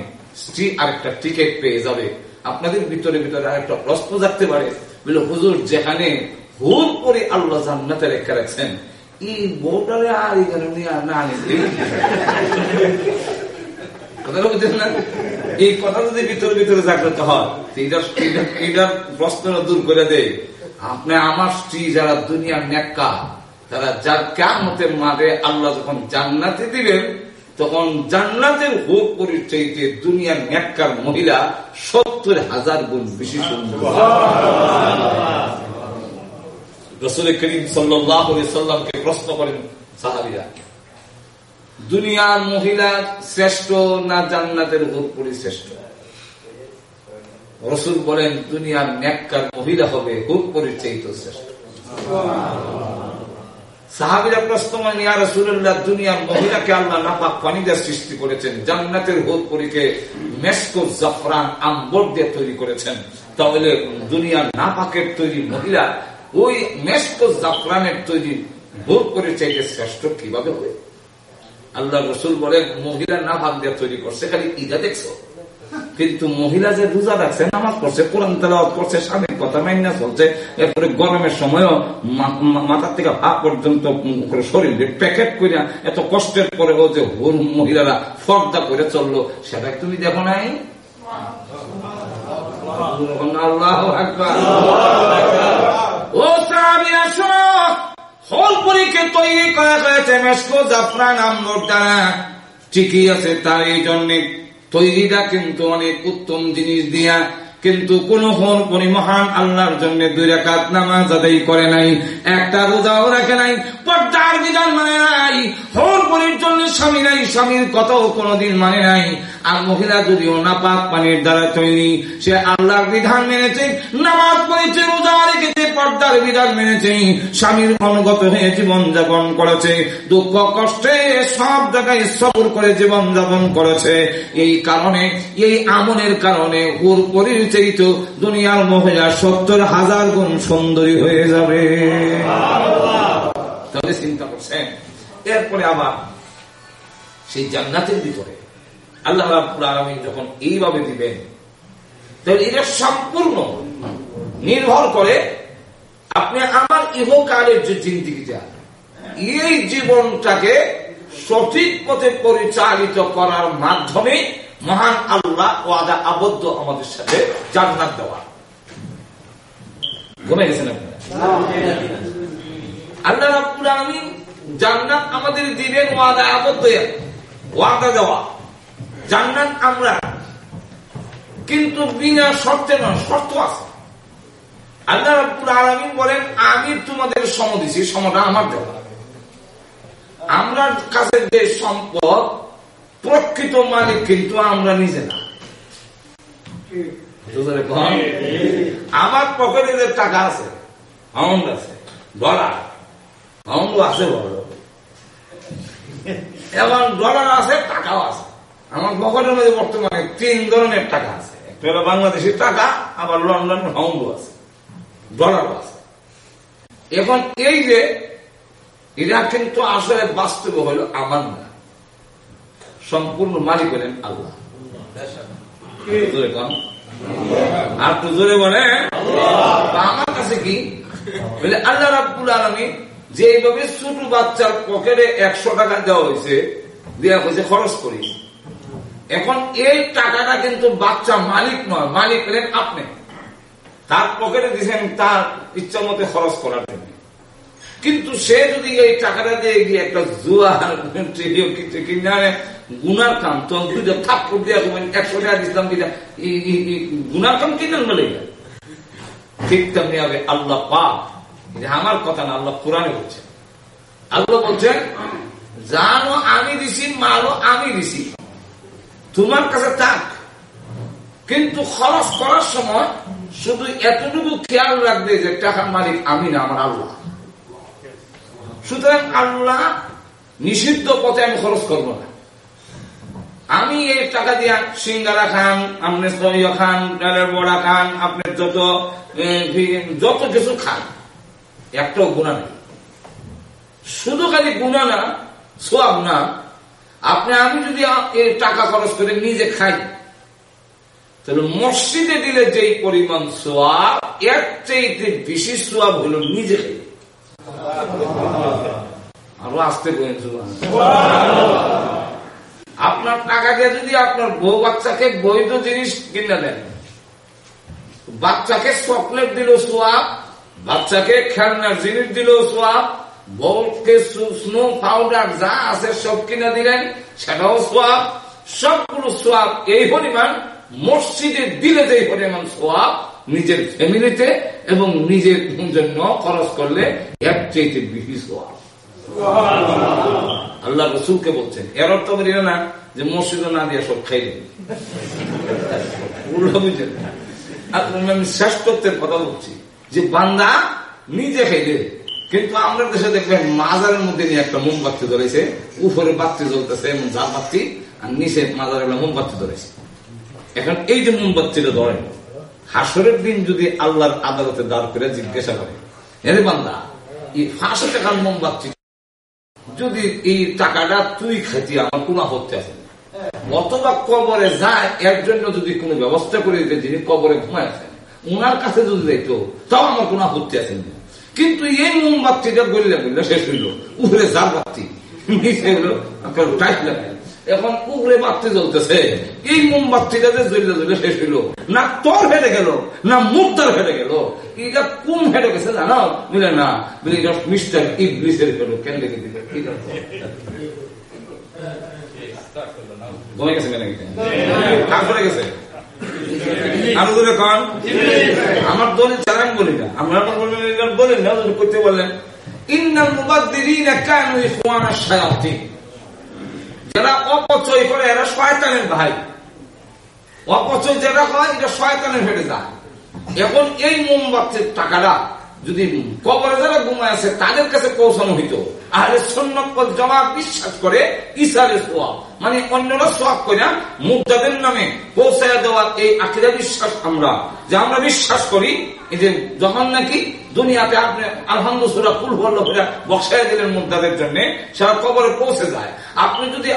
স্ত্রী আরেকটা টিকিট পেয়ে যাবে। আপনাদের ভিতরে ভিতরে আরেকটা প্রশ্ন থাকতে পারে, বলে হুজুর যেখানে হুল করে আল্লাহ জান্নাতে রেখে রাখছেন, এই বউটারে আর এখানে না এই কথা যদি ভিতরে ভিতরে জাগ্রত হয় প্রশ্ন দূর করে দেয় আপনি আমার স্ত্রী যারা দুনিয়ার নেকা তারা যার কেমতের মাঝে আল্লাহ যখন জান্নাতে দিবেন, তখন জান্নাতের হোক পরিচয়তে দুনিয়ার নেককার মহিলা সত্তর হাজার গুণ বেশি সুন্দর। রসুল করিম সাল্লাহ সাল্লামকে প্রশ্ন করেন সাহাবিরা দুনিয়ার মহিলা শ্রেষ্ঠ না জান্নাতের হুরপুরি শ্রেষ্ঠ? রসুল বলেন, দুনিয়ার নেককার মহিলা হবে হুরপুরির চাইতে শ্রেষ্ঠ। সাহাবিরা প্রশ্ন মানে ইয়া রসুল্লাহ দুনিয়ার মহিলাকে আল্লাহ নাপাক পানিদের সৃষ্টি করেছেন, জান্নাতের হুরপুরিকে মেসকো জাফরান, আম্বর দিয়ে তৈরি করেছেন। তাহলে দুনিয়ার নাপাকের তৈরি মহিলা ওই মেসকো জাফরানের তৈরি হুরপুরির চাইতে শ্রেষ্ঠ কীভাবে হবে? আল্লাহ রসুল বলে, মহিলা না ভাব দিয়ে তৈরি করছে, খালি ইদা দেখছ। কিন্তু মহিলা যে রোজা রাখছে, নামাজ পড়ছে, কোরআন তেলাওয়াত করছে, স্বামীর কথা মাইনা চলছে, এরপরে গরমের সময়ও মাথার থেকে পা পর্যন্ত শরীরে প্যাকেট করে এত কষ্টের পরে ও যে হোর মহিলারা ফর্দা করে চলল সেটা তুমি দেখো নাই? আল্লাহ ও সাহাবি, আসো! হলপুরিকে তৈরি করা হয়েছে মেসকো জাফরান আম্বর দ্বারা ঠিকই আছে তার এই জন্যে তৈরিটা কিন্তু অনেক উত্তম জিনিস দিয়া কিন্তু কোন হল কোন মহান আল্লাহর জন্য দুই রেখাত নামাজ আদায় করে নাই, একটা রোজাও রাখে নাই, পর্দার বিধান মানে নাই হল পরির জন্য স্বামী নাই, স্বামীর কথাও কোনদিন মানে নাই। আর মহিলা যদিও নাপাক পানির দ্বারা তৈরি, সে আল্লাহর বিধান মেনেছে, নামাজ পড়েছে, রোজা রেখেছে, পর্দার বিধান মেনেছে, স্বামীর অনুগত হয়ে জীবন যাপন করেছে, দুঃখ কষ্টে সব জায়গায় সবর করে জীবন যাপন করেছে। এই কারণে, এই আমনের কারণে হুর পরিচিত দুনিয়ার মহিলা সত্তর হাজার গুণ সুন্দরী হয়ে যাবে। তাহলে চিন্তা করছেন এরপরে আবার সেই জান্নাতের ভিতরে আল্লাহ রাবুল আলমী যখন এইভাবে দিবেন তাহলে এটা সম্পূর্ণ নির্ভর করে আপনি আমার ইহকালের যে জিন্দিগিটা এই জীবনটাকে সঠিক পথে পরিচালিত করার মাধ্যমে মহান আল্লাহ ওয়াদা আবদ্ধ আমাদের সাথে জান্নাত দেওয়া। ঘুমে গেছেন আল্লাহ রাবুল আলমী জান্নাত আমাদের দিবেন, ওয়াদা আবদ্ধ ওয়াদা দেওয়া। জান্নাত আমরা। কিন্তু বিনা শর্তে নয়, শর্ত আছে। আল্লাহ রাব্বুল আলামিন বলেন, আমি তোমাদের সম দিছি, সমটা আমার দেওয়া। আমরা কাছে যে সম্পদ প্রকৃত মালিক কিন্তু আমরা নিজে না। আমার পকেটে যে টাকা আছে পাউন্ড আছে ডলার পাউন্ড আছে বড়। এবং ডলার আছে টাকাও আছে। আমার পকেটের মধ্যে বর্তমানে তিন ধরনের টাকা আছে। একটা হলো বাংলাদেশের টাকা আবার লন্ডন হাউন্ড আছে ডলারও আছে। এখন এই যে এরা কিন্তু আসলে বাস্তব হলো আমার না। সম্পূর্ণ মালিক হলেন আল্লাহ। আর তো জোরে বলে আমার কাছে কি? বলে, আল্লাহ রাবুল আলমী যেভাবে ছোট বাচ্চার পকেটে একশো টাকা দেওয়া হয়েছে দেওয়া হয়েছে খরচ করি। এখন এই টাকাটা কিন্তু বাচ্চা মালিক নয়, মালিক হলেন আপনি। তার পকেটে দিচ্ছেন তার ইচ্ছা মতে খরচ করার জন্য। কিন্তু সে যদি এই টাকাটা দিয়ে গিয়ে একটা জুয়া কিছু কিনে গুনার কাম দুইটা থাপ্পড় দিয়ে একশো টাকা দিচ্ছিলাম কিনা? গুনার কাম কিনেন বলে ঠিক তেমনি হবে আল্লাহ পাক আমার কথা না, আল্লাহ কোরআনে বলছেন আল্লাহ বলছেন জানো আমি দিছি মালও আমি দিছি। তোমার কাছে থাক। কিন্তু খরচ করার সময় শুধু এতটুকু খেয়াল রাখবে যে টাকার মালিক আমি না, আমার আল্লাহ। সুতরাং আল্লাহ নিষিদ্ধ পথে আমি খরচ করব না। আমি এই টাকা দিয়া সিঙ্গারা খান আপনি খান, ডালের বড়া খান, আপনার যত যত কিছু খান, একটাও গুণা নেই। শুধু খালি গুণা না, সোয়াব না, আপনি, আমি যদি এই টাকা খরচ করে নিজে খাই, তাহলে মসজিদে দিলে যেই পরিমাণ সোয়াব, এর চাইতে বেশি সোয়াব হলো নিজে খাই। আরও আসতে আপনার টাকা দিয়ে যদি আপনার বউ বাচ্চাকে বৈধ জিনিস কিনে দেন, বাচ্চাকে চকলেট দিল সোয়াব, বাচ্চাকে খেলনার জিনিস দিল সোয়াব, বউকে স্নো পাউডার যা আছে সব কিনে দিলেন, সেটাও সোয়াব, সবগুলো সোয়াব এই পরিমাণ মসজিদে দিলে যে পরিমাণ সোয়াব নিজের ফ্যামিলিতে এবং নিজের জন্য খরচ করলে এক চাইতে বেশি সোয়াব। আল্লাহ রসুলকে বলছেন এর অর্থ বলি না যে মসজিদে না দিয়ে সব খাই বুঝলেন আমি শ্রেষ্ঠত্বের কথা বলছি যে বান্দা নিজে খাইলে কিন্তু আমরা দেশে দেখবেন মাজারের মধ্যে নিয়ে একটা মোমবাতি ধরেছে উপরে বাতি জ্বলতেছে এমন জাল বাতি আর নিচে মাজারে মোমবাতি ধরেছে। এখন এই যে মোমবাতিটা ধরেন হাসরের দিন যদি আল্লাহর আদালতে দাঁড় করে জিজ্ঞাসা করে, এরে বান্দা, এই ফাঁসে টাকার মোমবাতি, যদি এই টাকাটা তুই খাইতি আমার কোন আপত্তি আছে অথবা কবরে যায় এর জন্য যদি কোনো ব্যবস্থা করে দিতে, যিনি কবরে ঘুমায় আছেন ওনার কাছে যদি যাইতো, তাও আমার কোন আপত্তি আছে কিন্তু এই মোমবাতিটা বললে বললে শেষ হইল। উপরে যার বাতি, নিচে হলো টাইট লাগাই এখন উপরে বাতি জ্বলতেছে। এই মোমবাতিটা যে জ্বললে জ্বলে শেষ হইল। না তোর হেঁটে গেল, না মুক্তার হেঁটে গেল। এটা কোন হেঁটে গেছে, জানো? বুঝলে না মিস্টার ইবলিসের গেল কেন লেগে দিলে আমার ছাড়া আমি বলি না। আমরা বলেন না করতে যারা অপচয় করে, এরা শয়তানের ভাই। অপচয় যেটা হয়, এটা শয়তানের ফেটে যায়। এখন এই মোমবাতির টাকাটা যদি কবরে যারা ঘুমায় আছে, তাদের কাছে পৌঁছানো হইতো। আর সন্ন্যকল জমা বিশ্বাস করে ইসারে সোয়াব। মানে অন্যরা সোয়াব করে মুদাদের নামে পৌঁছায় দেওয়ার এই আখিরা বিশ্বাস আমরা। যে আমরা বিশ্বাস করি যে যখন নাকি দুনিয়াতে আপনি আলহামদুসুরা ফুল ভরল করে বসায় দিলেন মুদাদের জন্য সেটা কবরে পৌঁছে যায়। আপনি যদি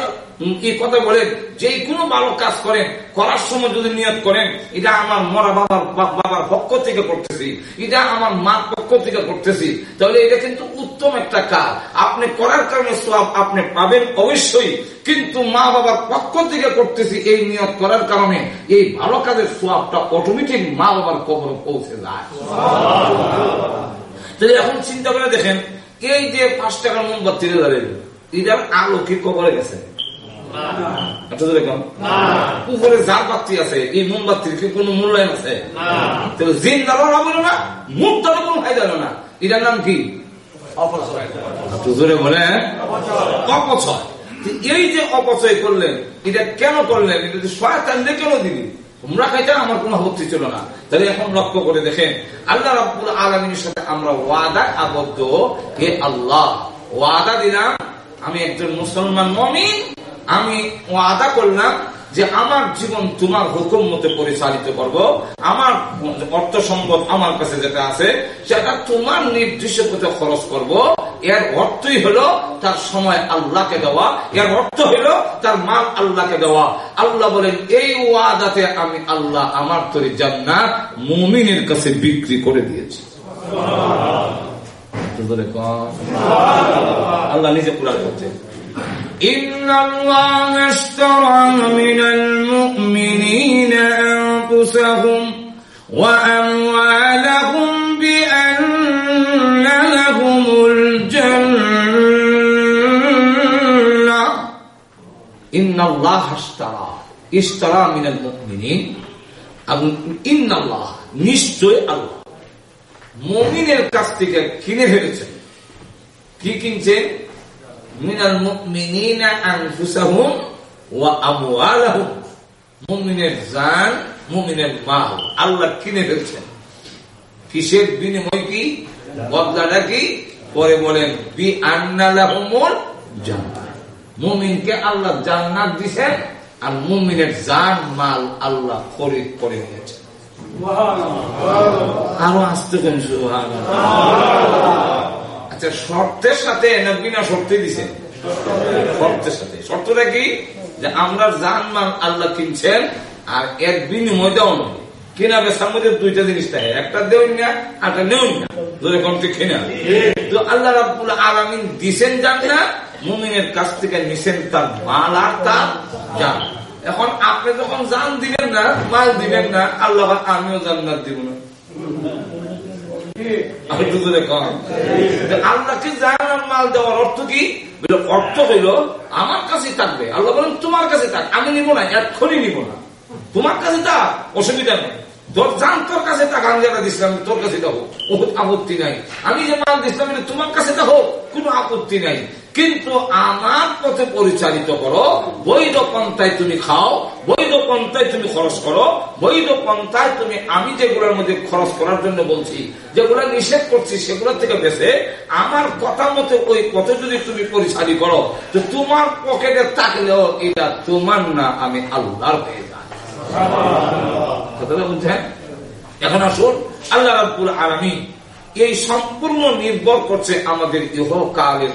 এই কথা বলেন যে কোনো ভালো কাজ করেন, করার সময় যদি নিয়ত করেন, এটা আমার মরা বাবার বাবার পক্ষ থেকে করতেছি, এটা আমার মার পক্ষ থেকে করতেছি, তাহলে এটা কিন্তু উত্তম একটা কাজ। আপনি করার কারণে সব আপনি পাবেন অবশ্যই, কিন্তু মা বাবার পক্ষ থেকে করতেছি এই নিয়ত করার কারণে, এই ভালো কাজের সোয়াবটা অটোমেটিক মা বাবার কবর পৌঁছে যায়। এখন চিন্তা করে দেখেন, এই যে পাঁচ টাকার মোমবাতি এটার আলো কি কবরে গেছে? উপরে যার বাতি আছে এই মোমবাতির কি কোন মূল্যায়ন আছে? জিন দালো না বলো না মুখ দালো কোনো ফায়দা না। এটার নাম কি? জোরে বলে অপচয়। এই যে অপচয় করলেন এটা কেন করলেন? এটা শয়তান কেন দিবি তোমরা খাইতে আমার কোন আপত্তি ছিল না। তাহলে এখন লক্ষ্য করে দেখেন আল্লাহ রাব্বুল আলমীর সাথে আমরা ওয়াদা আবদ্ধ। হে আল্লাহ ওয়াদা দিলাম আমি একজন মুসলমান মমিন আমি ওয়াদা করলাম যে আমার জীবন তোমার হুকুম মতে পরিচালিত করব। আমার অর্থ সম্পদ আমার কাছে যেটা আছে, সেটা তোমার নির্দিষ্ট পথে খরচ করব। এর অর্থই হলো তার সময় আল্লাহকে দেওয়া। এর অর্থ হলো তার মাল আল্লাহকে দেওয়া। আল্লাহ বলেন, এই ওয়াদাতে আমি আল্লাহ আমার তরি জান্নাত মুমিনের কাছে বিক্রি করে দিয়েছি। আল্লাহ নিজে পুরা করছে إن الله اشترى من المؤمنين أنفسهم وأموالهم بأن لهم الجنة إن الله اشترى اشترى من المؤمنين إن الله নিশ্চয় আল্লাহ মমিনের কাছ থেকে কিনে ফেলেছেন কি কিনছেন মিনাল মুমিনিনা আনফুসাহুম ওয়া আমওয়ালাহুম মুমিনের জান মুমিনের মাল আল্লাহ কিনে ফেলছেন। কিসের বিনিময় কি? বদলাটা কি? পরে বলেন বি আন্নালাহুমুল জান্নাত। মুমিনকে আল্লাহ জান্নাত দিবেন আর মুমিনের জান মাল আল্লাহ খরিদ করে নিয়েছেন আরও আসতে কেন আচ্ছা শর্তের সাথে শর্তে দিছে। শর্তের সাথে। শর্তটা কি? যে আমরা জান মাল আল্লাহ কিনছেন আর এর বিনিময় দেওয়া নয় কিনা বেসার মধ্যে দুইটা জিনিস থাকে। একটা দেউন না একটা নেউন না। কিনা। তো আল্লাহ রাবুল আলমিন দিছেন জান না মুমিনের কাছ থেকে নিছেন তার মাল আর তার জান। এখন আপনি যখন জান দিবেন না, মাল দিবেন না, আল্লাহ আমিও জান্নাত দিব না। বলেন, তোমার কাছে থাক। আমি না তোমার কাছে থাক, অসুবিধা নেই। তোর কাছে থাক, আমি দিচ্ছিলাম তোর কাছে আপত্তি নাই। আমি যে মাল দিচ্ছিলাম তোমার কাছে দেখো কোনো আপত্তি নাই। কিন্তু আমার পথে পরিচালিত করো, বৈধ পন্থায় তুমি খাও, বৈধ পন্থায় তুমি খরচ করো, বৈধ পন্থায় তুমি, আমি যেগুলোর মধ্যে খরচ করার জন্য বলছি, যেগুলো নিষেধ করছি, সেগুলোর থেকে বেছে আমার কথা মতো ওই পথে যদি তুমি পরিচালিত করো, তো তোমার পকেটে থাকলেও এটা তোমার না, আমি আল্লাহর হয়ে যাই। কথাটা বুঝছেন? এখন আসুন, আল্লাহ আলমী এই সম্পূর্ণ নির্ভর করছে আমাদের ইহকালের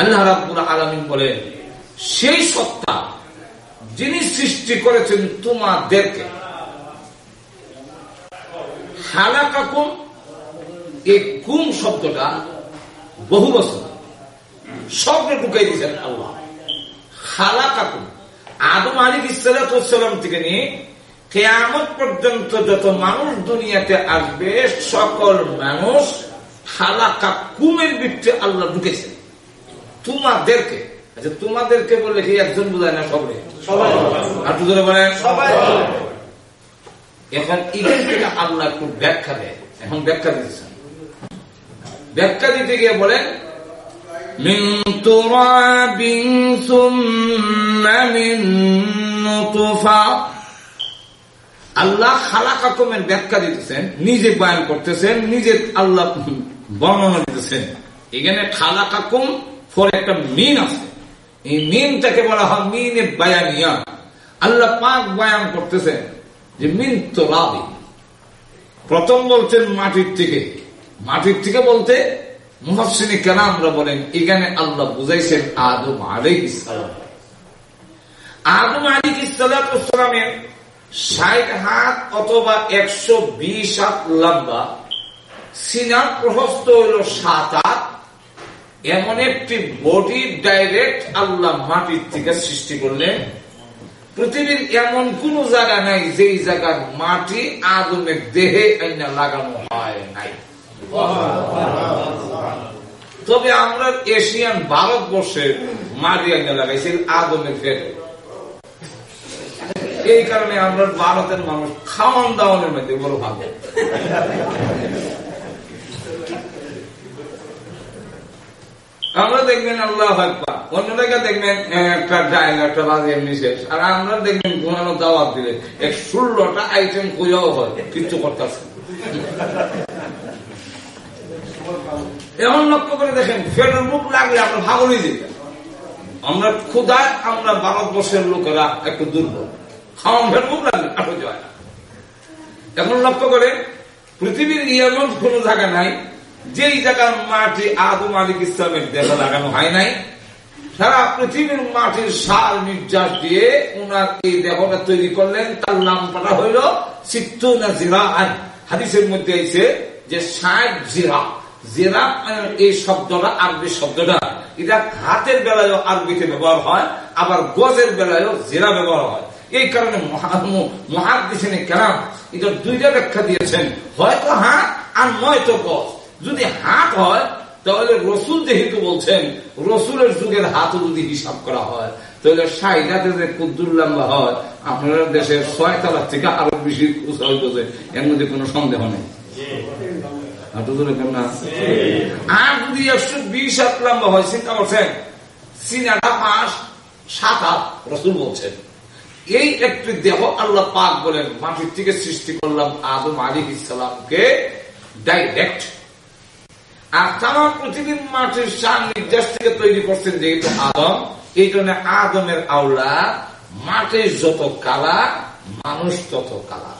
আল্লাহ রাব্বুল আলামিন বলেন, সেই সত্তা যিনি সৃষ্টি করেছেন তোমাদেরকে, হালাকাকুম এই কুম শব্দটা বহু বছর সবকে ঢুকাই দিয়েছেন আল্লাহ। হালাকাকুম। আদম আলী ইসালাম থেকে নিয়ে কেয়ামত পর্যন্ত যত মানুষ দুনিয়াতে আসবে, সকল মানুষ হালাকা কুমের বৃত্তে আল্লাহ ঢুকেছেন। তোমাদেরকে আচ্ছা তোমাদেরকে বললে কি একজন বোঝায় না সবাই সবাই একটু ধরে বলেন সবাই এখন ইগেন থেকে আল্লাহ একটু ব্যাখ্যা দেয় এখন ব্যাখ্যা দিতেছেন ব্যাখ্যা দিতে গিয়ে বলেন من تراب ثم من نطفة আল্লাহ খালাকাতমের ব্যাখ্যা দিতেছেন নিজে বয়ান করতেছেন নিজে আল্লাহ বর্ণনা দিতেছেন এখানে খালাকাকুম ফর একটা মিন আছে। এই মিনটাকে বলা হয় মিনে বায়ানিয়া। আল্লাহ পাক বয়ান করতেছেন যে মিন তো লাভি প্রথম বলছেন মাটির থেকে। মাটির থেকে বলতে মুহাসিনী কেন আমরা বলেন, এখানে আল্লাহ বুঝাইছেন আদম আলিক ইসলাম আদম আলিক ইসলামের ষাট হাত অথবা একশো বিশ হাত লম্বা, সিনার প্রহস্ত হইল সাত হাত এমন একটি বডি ডাইরেক্ট আল্লাহ মাটির থেকে সৃষ্টি করলেন। পৃথিবীর এমন কোন জায়গা নাই যেই জায়গার মাটি আদমের দেহে লাগানো হয় নাই। তবে আমরা এশিয়ান ভারতবর্ষে মাটি আইনা লাগাইছি আদমের ফেরে এই কারণে আমরা ভারতের মানুষ খাওয়ান দাওয়ানের মধ্যে বড় ভালো। আমরা দেখবেন আল্লাহ আকবার। অন্য জায়গায় দেখবেন একটা ডাইল একটা বাজে এমনি আর আমরা দেখবেন ঘুমানো দাওয়াত দিলে এক ষোলোটা আইটেম খুঁজাও হয় কিছু করতেছে এমন লক্ষ্য করে দেখেন ফেটের মুখ লাগলে আমরা ভাগলই যেতে। আমরা ক্ষুদায় আমরা ভারতবর্ষের লোকেরা একটু দুর্বল। খাওয়ান ফের মুখ লাগলে আরও যায় এখন লক্ষ্য করে পৃথিবীর এমন কোনো জায়গা নাই যেই জায়গার মাটি আদম আলিক ইসলামের দেখা লাগানো হয় নাই, সারা পৃথিবীর মাটির সার নির্যাস দিয়ে ওনার এই দেহটা তৈরি করলেন, তার নামটা হইল সিত্তুনা জিরা হাদিসের মধ্যে আইছে যে ষাট জিরা, জেরা এই শব্দটা আরবি শব্দটা। এটা হাতের বেলায় আরবিতে ব্যবহার হয়, আবার গজের বেলায় জেরা ব্যবহার হয়। এই কারণে মহাদিসিনে কেরাম এটা দুইটা ব্যাখ্যা দিয়েছেন। হয়তো হাত আর নয়তো গজ। যদি হাত হয়, তাহলে রসুল যেহেতু বলছেন, রসুলের যুগের হাতও যদি হিসাব করা হয়, তাহলে সাইডাতে যে কুদ্দুর লম্বা হয়, আপনার দেশের ছয় তলার থেকে আরও বেশি উৎসাহ হইতেছে, এর মধ্যে কোনো সন্দেহ নেই। হাত হাত এই একটি সৃষ্টি করলাম আদম আলী ইসলামকে ডাইরেক্ট আর তারা পৃথিবীর মাটির সার নির্দেশ থেকে তৈরি করছেন যেহেতু আদম, এই জন্য আদমের আওলা মাটির যত কালা মানুষ তত কালা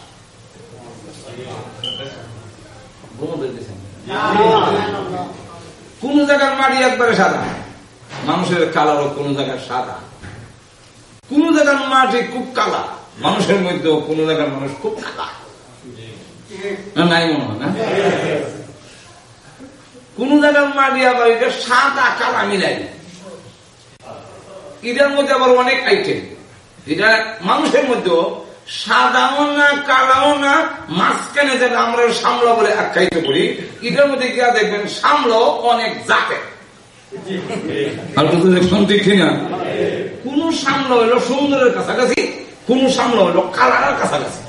কোন জায়গার মাটি একবারে সাদা? মানুষের কালারও কোন জায়গায় সাদা? কোন জায়গার মাটি খুব কালা? মানুষের মধ্যেও কোন জায়গার মানুষ খুব কালা? নাই মনে হয় না? কোন জায়গার মাটি আবার এটা সাদা কালা মিলাই এটার মধ্যে আবার অনেক আইটেম এটা মানুষের মধ্যেও সাদাও না কালাও না মাঝখানে যেটা আমরা সামলা বলে আখ্যায়িত করি এটার মধ্যে গিয়া দেখবেন সামলাও অনেক জাতের কোন সামলা হইল সুন্দরের কাছাকাছি কোন সামলা হইল কালারের কাছাকাছি।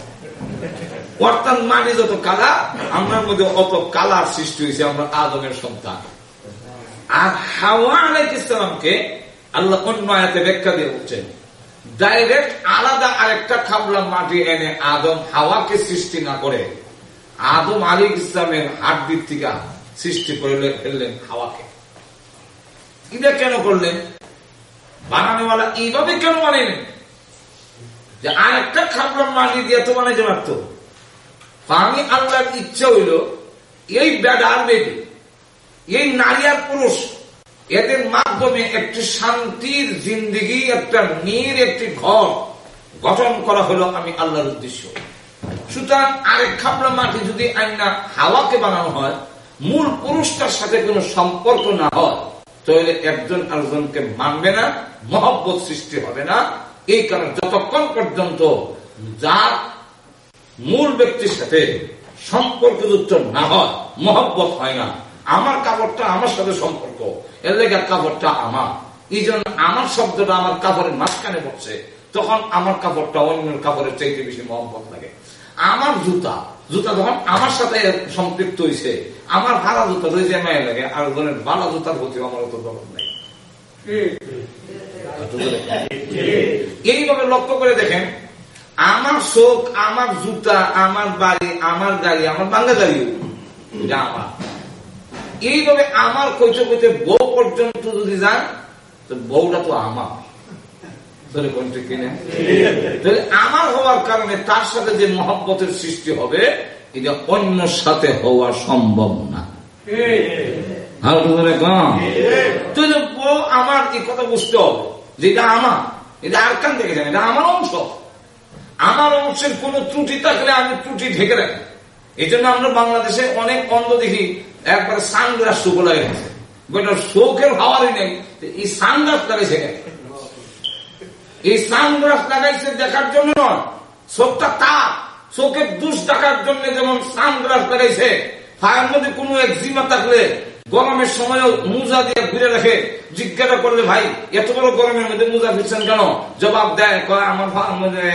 অর্থাৎ মাটি যত কালা আমার মধ্যে অত কালার সৃষ্টি হয়েছে, আমরা আদমের সন্তান। আর হাওয়া আলাইক ইসলামকে আল্লাহ অন্য আয়াতে ব্যাখ্যা দিয়ে বলছেন ডাইরেক্ট আলাদা আরেকটা খাবলা মাটি এনে আদম হাওয়াকে সৃষ্টি না করে, আদম আলী ইসলামের হাড্ডির থেকে সৃষ্টি করে ফেললেন হাওয়াকে। এটা কেন করলেন? বানানোওয়ালা এইভাবে কেন বানাইলেন? যে আরেকটা খাবলা মাটি দিয়ে তো বানাইতে পারতো। আমি আল্লাহর ইচ্ছা হইল, এই বেডার বেবি এই নারী আর পুরুষ, এদের মাধ্যমে একটি শান্তির জিন্দিগি, একটা নির একটি ঘর গঠন করা হলো আমি আল্লাহর উদ্দেশ্য। সুতরাং আরেক খাবলা মাটি যদি আইনা হাওয়াকে বানানো হয়, মূল পুরুষটার সাথে কোনো সম্পর্ক না হয়, তাহলে একজন আরেকজনকে মানবে না, মহব্বত সৃষ্টি হবে না। এই কারণে যতক্ষণ পর্যন্ত যার মূল ব্যক্তির সাথে সম্পর্কযুক্ত না হয় মহব্বত হয় না। আমার কাপড়টা আমার সাথে সম্পর্ক এর লেগে কাপড়টা আমার। এই জন্য আমার শব্দটা আমার কাপড়ের মাঝখানে পড়ছে তখন আমার কাপড়টা অন্য কাপড়ের চাইতে বেশি মহব্বত লাগে। আমার জুতা জুতা যখন আমার সাথে সম্পৃক্ত হয়েছে আমার ভাড়া জুতা রয়েছে মায়ের লাগে আর ধরেন ভাড়া জুতার প্রতি আমার অত দরদ নাই। এইভাবে লক্ষ্য করে দেখেন আমার শোক, আমার জুতা, আমার বাড়ি, আমার গাড়ি, আমার বাংলা গাড়ি এটা আমার। এইভাবে আমার কইতে কইতে বউ পর্যন্ত যদি যান তো বউটা তো আমার। আমার হওয়ার কারণে তার সাথে যে মহব্বতের সৃষ্টি হবে, এটা অন্য সাথে হওয়া সম্ভব না। আমার এই কথা বুঝতে হবে যে এটা আমার, এটা আর কান থেকে জানি এটা আমার অংশ। আমার অংশের কোন ত্রুটি থাকলে আমি ত্রুটি ঢেকে রাখি। এই জন্য আমরা বাংলাদেশে অনেক অন্ধ দেখি একবার সানগ্লাস শুকো লাগে গোটা শোকের হাওয়ারই নেই। এই সানগ্লাস লাগাইছে এই সানগ্লাস লাগাইছে দেখার জন্য নয় চোখটা তার। চোখের দুষ দেখার জন্য যেমন সানগ্লাস লাগাইছে, ফায়ার মধ্যে কোনো একজিমা থাকলে গরমের সময়ও মুজা দিয়ে ঘুরে রাখে জিজ্ঞাসা করলে, ভাই, এত বড় গরমের মধ্যে মুজা ফিরছেন কেন? জবাব দেয়, কয়, আমার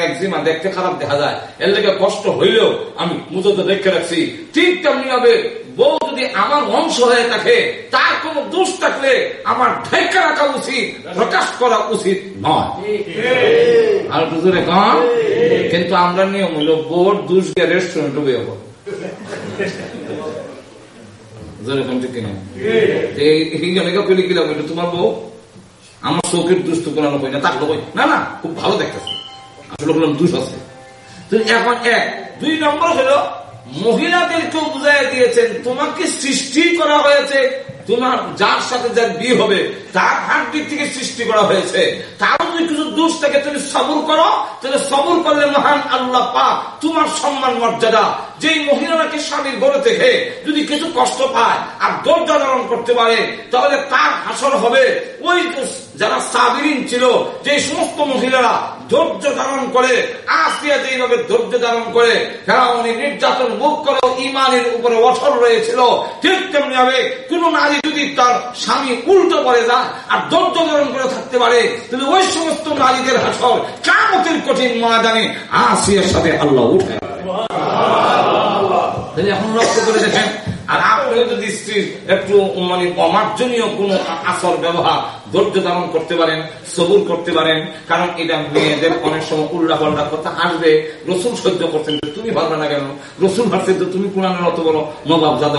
একজিমা দেখতে খারাপ দেখা যায়। এর লেগে কষ্ট হইলেও আমি মুজা তো দেখে রাখছি। ঠিক তেমনি হবে বউ যদি আমার অংশ হয়ে থাকে, তার কোন দোষ থাকলে আমার ঢেকে রাখা উচিত, প্রকাশ করা উচিত নয়। আর কিন্তু আমরা নিয়ম হলো বোর্ড দুষ গিয়ে রেস্টুরেন্ট তোমার বউ আমার চোখের দুষ্ট না তাকলো না না খুব ভালো দেখতেছে। আসলে বললাম দুষ আছে তো এখন এক দুই নম্বর হলো মহিলাদেরকেও বুঝাই দিয়েছেন তোমাকে সৃষ্টি করা হয়েছে তোমার, যার সাথে যার বিয়ে হবে, তার দিক থেকে সৃষ্টি করা হয়েছে। তারও যদি কিছু দোষ থাকে তুমি সবর করো। তাহলে সবর করলে মহান আল্লাহ পা তোমার সম্মান, মর্যাদা। যেই মহিলাকে স্বামীর গড়ে থেকে যদি কিছু কষ্ট পায় আর ধৈর্য ধারণ করতে পারে, তাহলে তার হাসর হবে। ওই যারা সাবিরিন ছিল যে সমস্ত মহিলারা ধৈর্য ধারণ করে, আসিয়া যেইভাবে ধৈর্য ধারণ করে, ফেরাউনি নির্যাতন মুখ করে ইমানের উপরে অঠর রয়েছিল, ঠিক তেমনি হবে কোন নারী যদি তার স্বামী উল্টো করে যায় আর ধৈর্য ধারণ করে থাকতে পারে, তাহলে ওই সমস্ত নারীদের হাসর কামতের কঠিন ময়দানে আসিয়ার সাথে আল্লাহ উঠে এখন লক্ষ্য করে দেখেন, আর আপনিও যদি স্ত্রীর একটু মানে অমার্জনীয় কোন আসর ব্যবহার ধৈর্য ধারণ করতে পারেন, সবুর করতে পারেন, কারণ এটা মেয়েদের অনেক সময় উল্লাহ পাল্লা কথা আসবে, রসুল সহ্য করছেন তুমি ভাববে না কেন? রসুল ভাবছেন তো তুমি কোরআনের অত বড় নবাব দাদা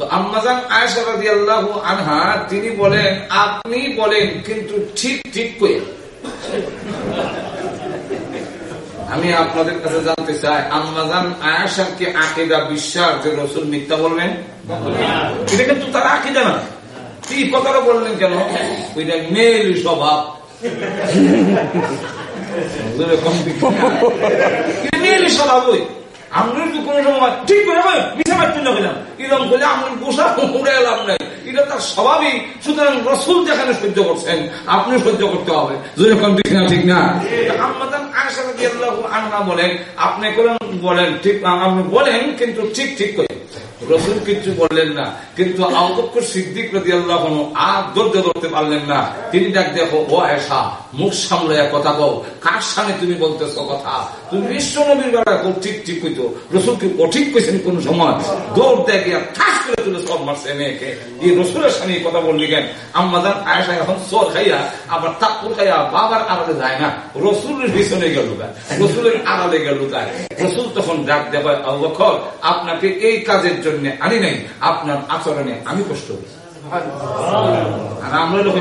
তো আম্মাজান রাজি আল্লাহ আনহা তিনি বলেন আপনি বলেন কিন্তু ঠিক ঠিক করে আমি আপনাদের কাছে জানতে চাই আম্মাজান আয়াসার কি আকিদা বিশ্বাস যে রসুল মিথ্যা বলবেন? এটা কিন্তু তার আকিদা না। কি কথাটা বললেন কেন? ওইটা মেল স্বভাব। মেল স্বভাব ওই আপনি তো সময় ঠিক গোসা উড়ে নাই এটা তার স্বভাবই। সুতরাং রসুল যেখানে সহ্য করছেন, আপনি সহ্য করতে হবে। যদি ঠিক না ঠিক না? বলেন, আপনি বলেন, ঠিক আপনি বলেন, কিন্তু ঠিক ঠিক করে রসুল কিছু বললেন না, কিন্তু রসুলের সামনে কথা আমাদের আয়সা এখন খাইয়া, আবার তাপুর খাইয়া বাবার আড়ালে যায় না। রসুলের পিছনে গেল রসুলের আড়ালে গেল রসুল তখন ডাক দেবে অবক্ষর আপনাকে এই কাজের জন্য জন্য আনি নাই আপনার আচরণে আমি কষ্ট হয়েছি। আর আমরা লোক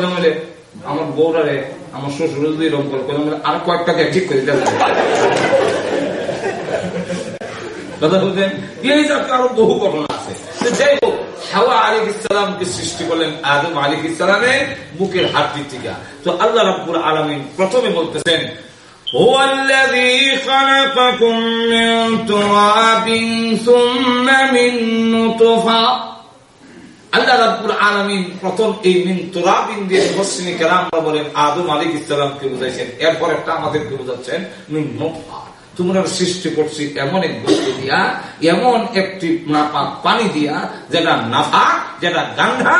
আমার বউরারে আমার শ্বশুর যদি এরকম করে আর কয়েকটাকে ঠিক করে দেবে কথা এই আরও বহু ঘটনা আছে। যাই হোক হাওয়া আলিক ইসলামকে সৃষ্টি করলেন আদম আলিক ইসলামের বুকের হাড্ডি টিকা। তো আল্লাহ আলমিন প্রথমে বলতেছেন هو الذي خلقكم من تراب ثم من نطفة আল্লাহ রাব্বুল আলামিন প্রথম এই মিন তুরাবিন দিয়ে মুসলিম কেরামরা বলেন আদম আলাইহিস সালামকে বুঝাইছেন এরপর একটা আমাদেরকে বুঝাচ্ছেন মিন নুতফা তোমরা সৃষ্টি করছি এমন এক বস্তু দিয়া এমন একটি নাপাক পানি দিয়া যেটা নাফা যেটা গান্ধা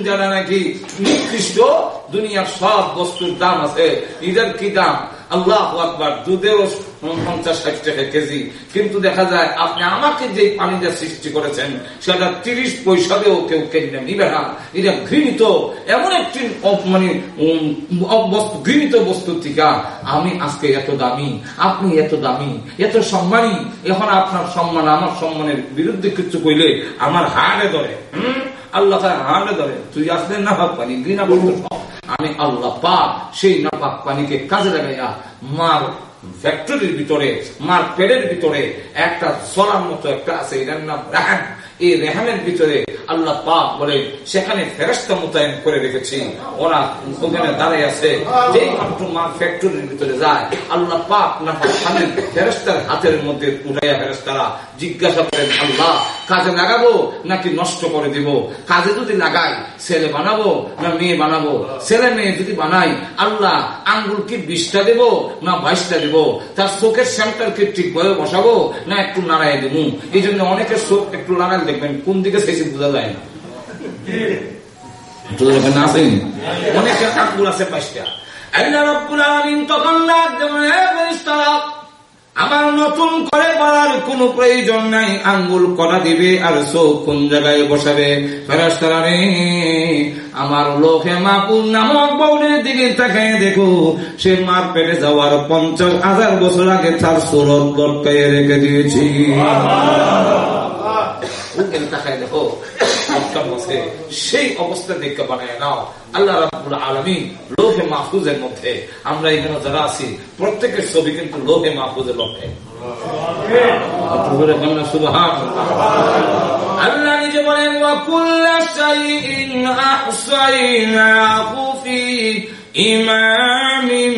যারা নাকি নিকৃষ্ট দুনিয়ার সব বস্তুর দাম আছে ইদের কি দাম আল্লাহ আকবার দুধেও পঞ্চাশ ষাট টাকা কেজি, কিন্তু দেখা যায় আপনি আমাকে যে পানিটা সৃষ্টি করেছেন, সেটা তিরিশ পয়সা দিয়েও কেউ নিবে না। এটা ঘৃণিত, এমন একটি মানে ঘৃণিত বস্তু থেকে, আমি আজকে এত দামি, আপনি এত দামি, এত সম্মানী, এখন আপনার সম্মান, আমার সম্মানের বিরুদ্ধে কিছু কইলে আমার হাড়ে ধরে, হম? আল্লাহ হাড়ে ধরে। তুই আসলে না ভাব পানি ঘৃণা বলতে আমি আল্লাহ পাক সেই নাপাক পানিকে কাজে লাগাইয়া মার ফ্যাক্টরির ভিতরে, মার পেটের ভিতরে, একটা সলার মতো একটা আছে, এটার নাম রাহান। এই রেহানের ভিতরে আল্লাহ পাক বলে সেখানে ফেরস্তা মোতায়েন করে রেখেছি। ওরা ওখানে দাঁড়াই আছে, যেই মাত্র মার ফ্যাক্টরির ভিতরে যায়, আল্লাহ পাক না ফেরস্তার হাতের মধ্যে উঠাইয়া ফেরস্তারা জিজ্ঞাসা করেন, আল্লাহ, কাজে লাগাবো নাকি নষ্ট করে দিব? কাজে যদি লাগাই, ছেলে বানাবো না মেয়ে বানাবো? ছেলে মেয়ে যদি বানাই, আল্লাহ আঙ্গুল কি বিশটা দেব না বাইশটা দেব? তার চোখের সেন্টারকে ঠিকভাবে বসাবো না একটু নাড়াই দেবো এই জন্য অনেকের চোখ একটু নাড়াই দেখবেন, কোন দিকে সেই বোঝা যায় না। অনেকের আঙ্গুল আছে বাইশটা। আল্লাহ রব্বুল আলমিন তখন আমার নতুন করে বলার কোন প্রয়োজন নাই। আঙ্গুল করা দিবে আর চোখ কোন জায়গায় বসাবে? ফেরাস্তারে আমার লোকে মাপুর নামক বৌনের দিকে তাকাই দেখো সে মার পেটে যাওয়ার পঞ্চাশ হাজার বছর আগে তার সুরত লটকাইয়ে রেখে দিয়েছি। তাকায় দেখো সেই অবস্থা দেখে বানায় নাও। আল্লাহ রাবুল আলমী লোহে মাহফুজের মধ্যে, আমরা এখানে যারা আছি, প্রত্যেকের ছবি কিন্তু লোহে মাহফুজের লক্ষ্যে। আল্লাহ নিজে বলেন ইমামিম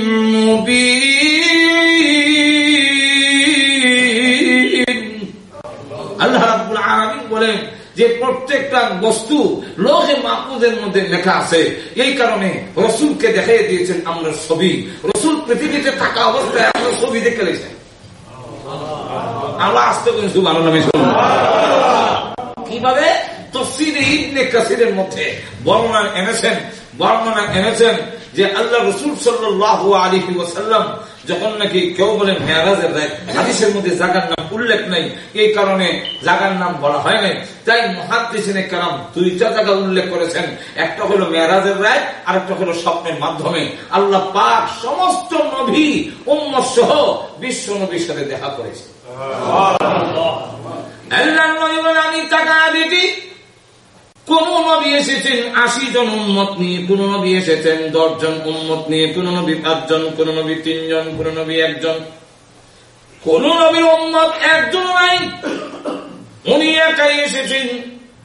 আল্লাহ রাবুল আলমিন বলেন যে প্রত্যেকটা বস্তু লোহে মাহফুজের মধ্যে লেখা আছে। এই কারণে রসুলকে দেখাই দিয়েছেন আমরা ছবি। রসুল পৃথিবীতে থাকা অবস্থায় আমরা ছবি দেখে লেছেন আমরা আসতে করি সুবান কীভাবে? তফসির মধ্যে বর্ণনা এনেছেন বর্ণনা এনেছেন। যে আল্লাহ রসুল সাল্লাহ আলী যখন নাকি কেউ বলেন মেয়ারাজের রায় হাদিসের মধ্যে জাগার নাম উল্লেখ নাই এই কারণে জাগার নাম বলা হয় নাই। তাই মহাদিসিনে কালাম দুইটা জায়গা উল্লেখ করেছেন। একটা হলো মেয়ারাজের রায় আর একটা হলো স্বপ্নের মাধ্যমে। আল্লাহ পাক সমস্ত নভী উম্মত সহ বিশ্ব নবীর সাথে দেখা করেছে আল্লাহ নবী আমি টাকা দিটি কোন নবী এসেছেন আশি জন উন্মত নিয়ে, কোন নবী এসেছেন দশ জন উন্মত নিয়ে, কোন নবী পাঁচজন, কোন নবী তিনজন, কোন নবী একজন। কোন নবীর উন্মত একজন নাই। উনি একাই এসেছেন,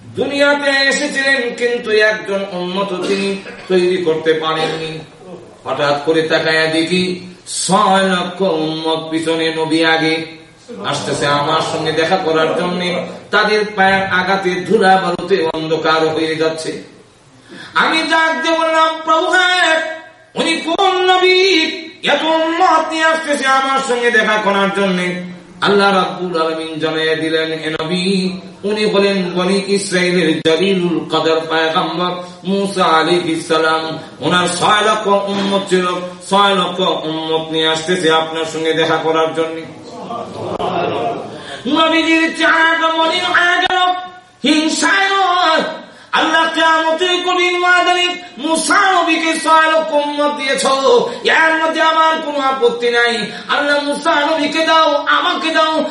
দুনিয়াতে এসেছিলেন, কিন্তু একজন উন্মত তিনি তৈরি করতে পারেননি। হঠাৎ করে তাকায় দেখি, ছয় লক্ষ উন্মত পিছনে নবী আগে। আসতেছে আমার সঙ্গে দেখা করার জন্য। তাদের পায়ের আঘাতে ধুলা বালুতে অন্ধকার হয়ে যাচ্ছে। আমি ডাক দিয়ে বললাম, প্রভু উনি কোন নবী? এত উম্মত নিয়ে আসতেছে আমার সঙ্গে দেখা করার জন্য। আল্লাহ রাব্বুল আলামিন জানিয়ে দিলেন, এ নবী, উনি বলেন বনি ইসরাইলের জলিলুল কদর পয়গম্বর মুসা আলাইহিস সালাম। ওনার 6 লক্ষ উম্মত ছিল 6 লক্ষ উম্মত নিয়ে আসতেছে আপনার সঙ্গে দেখা করার জন্য। নবীজির চাঁদ হিংসায় আল্লাহ এর মধ্যে আমার কোনো আপত্তি নাই। দাও, আমাকে দাও।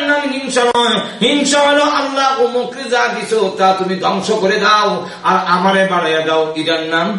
নাম হিংসা নয়। হিংসা আল্লাহ যা দিছ, তা তুমি ধ্বংস করে দাও। আর আমারে বাড়াইয়া দাও। ইদার নাম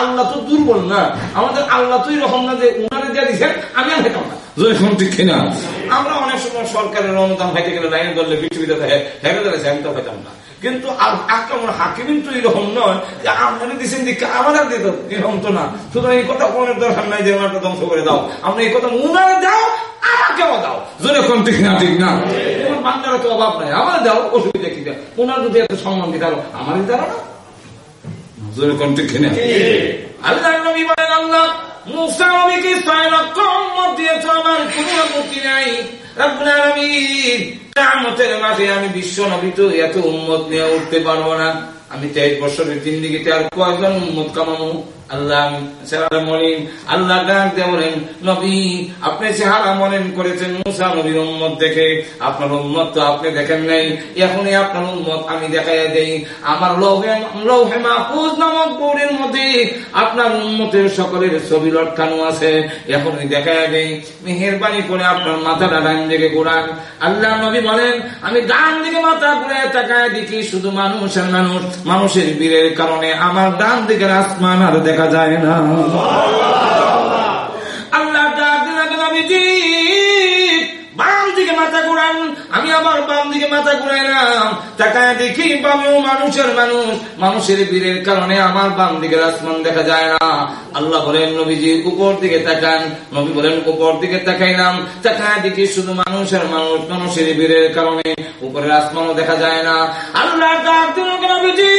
আল্লাহ তো দুর্বল না। আমাদের আল্লাহ তো এরকম না যে উনারে যা দিচ্ছেন আমি আর খেতাম না। ঠিক কিনা? আমরা অনেক সময় সরকারের অনুদান খাইতে গেলে লাইনে ধরলে পৃথিবীতে হেরে ধরেছে আমি তো পাইতাম না। কিন্তু আক্রমণ হাকিমিন তো এরকম নয় যে আপনারা দিচ্ছেন দিকে আমার দিত এরকম তো না। সুতরাং এই কথা কোনো দরকার নাই যে ওনারটা ধ্বংস করে দাও। আমরা এই কথা উনারে দাও অভাব নাই, আমার দাও, অসুবিধা কি সম্মান আমার না। জোরে কোন ঠিক আমার আমি বিশ্ব নবী তো এত উন্মত নিয়ে উঠতে পারব না। আমি তেইশ বছরের দিকে আর কয়েকজন উন্মত কামাবো? দেখে। আপনার এখনই আপনার সকলের ছবি লটকানো আছে। এখনই দেখাই দেই। মেহরবানি করে আপনার মাথাটা ডান দিকে ঘোরান। আল্লাহ নবী বলেন, আমি ডান দিকে মাথা ঘুরে তাকায় দেখি শুধু মানুষের মানুষ। মানুষের বীরের কারণে আমার ডান দিকের আসমান আর দেখা দেখা যায় না। ঘুরান আমি আবার বাম দিকে মাথা ঘুরাইলাম তাকায় দেখি বামেও মানুষের মানুষ। মানুষের বীরের কারণে আমার বাম দিকে আসমান দেখা যায় না। আল্লাহ বলেন নবীজি উপর দিকে তাকান। নবী বলেন, উপর দিকে তাকাইলাম তাকায় দেখি শুধু মানুষের মানুষ, মানুষের বীরের কারণে উপরের আসমানও দেখা যায় না। আল্লাহ নবীজি?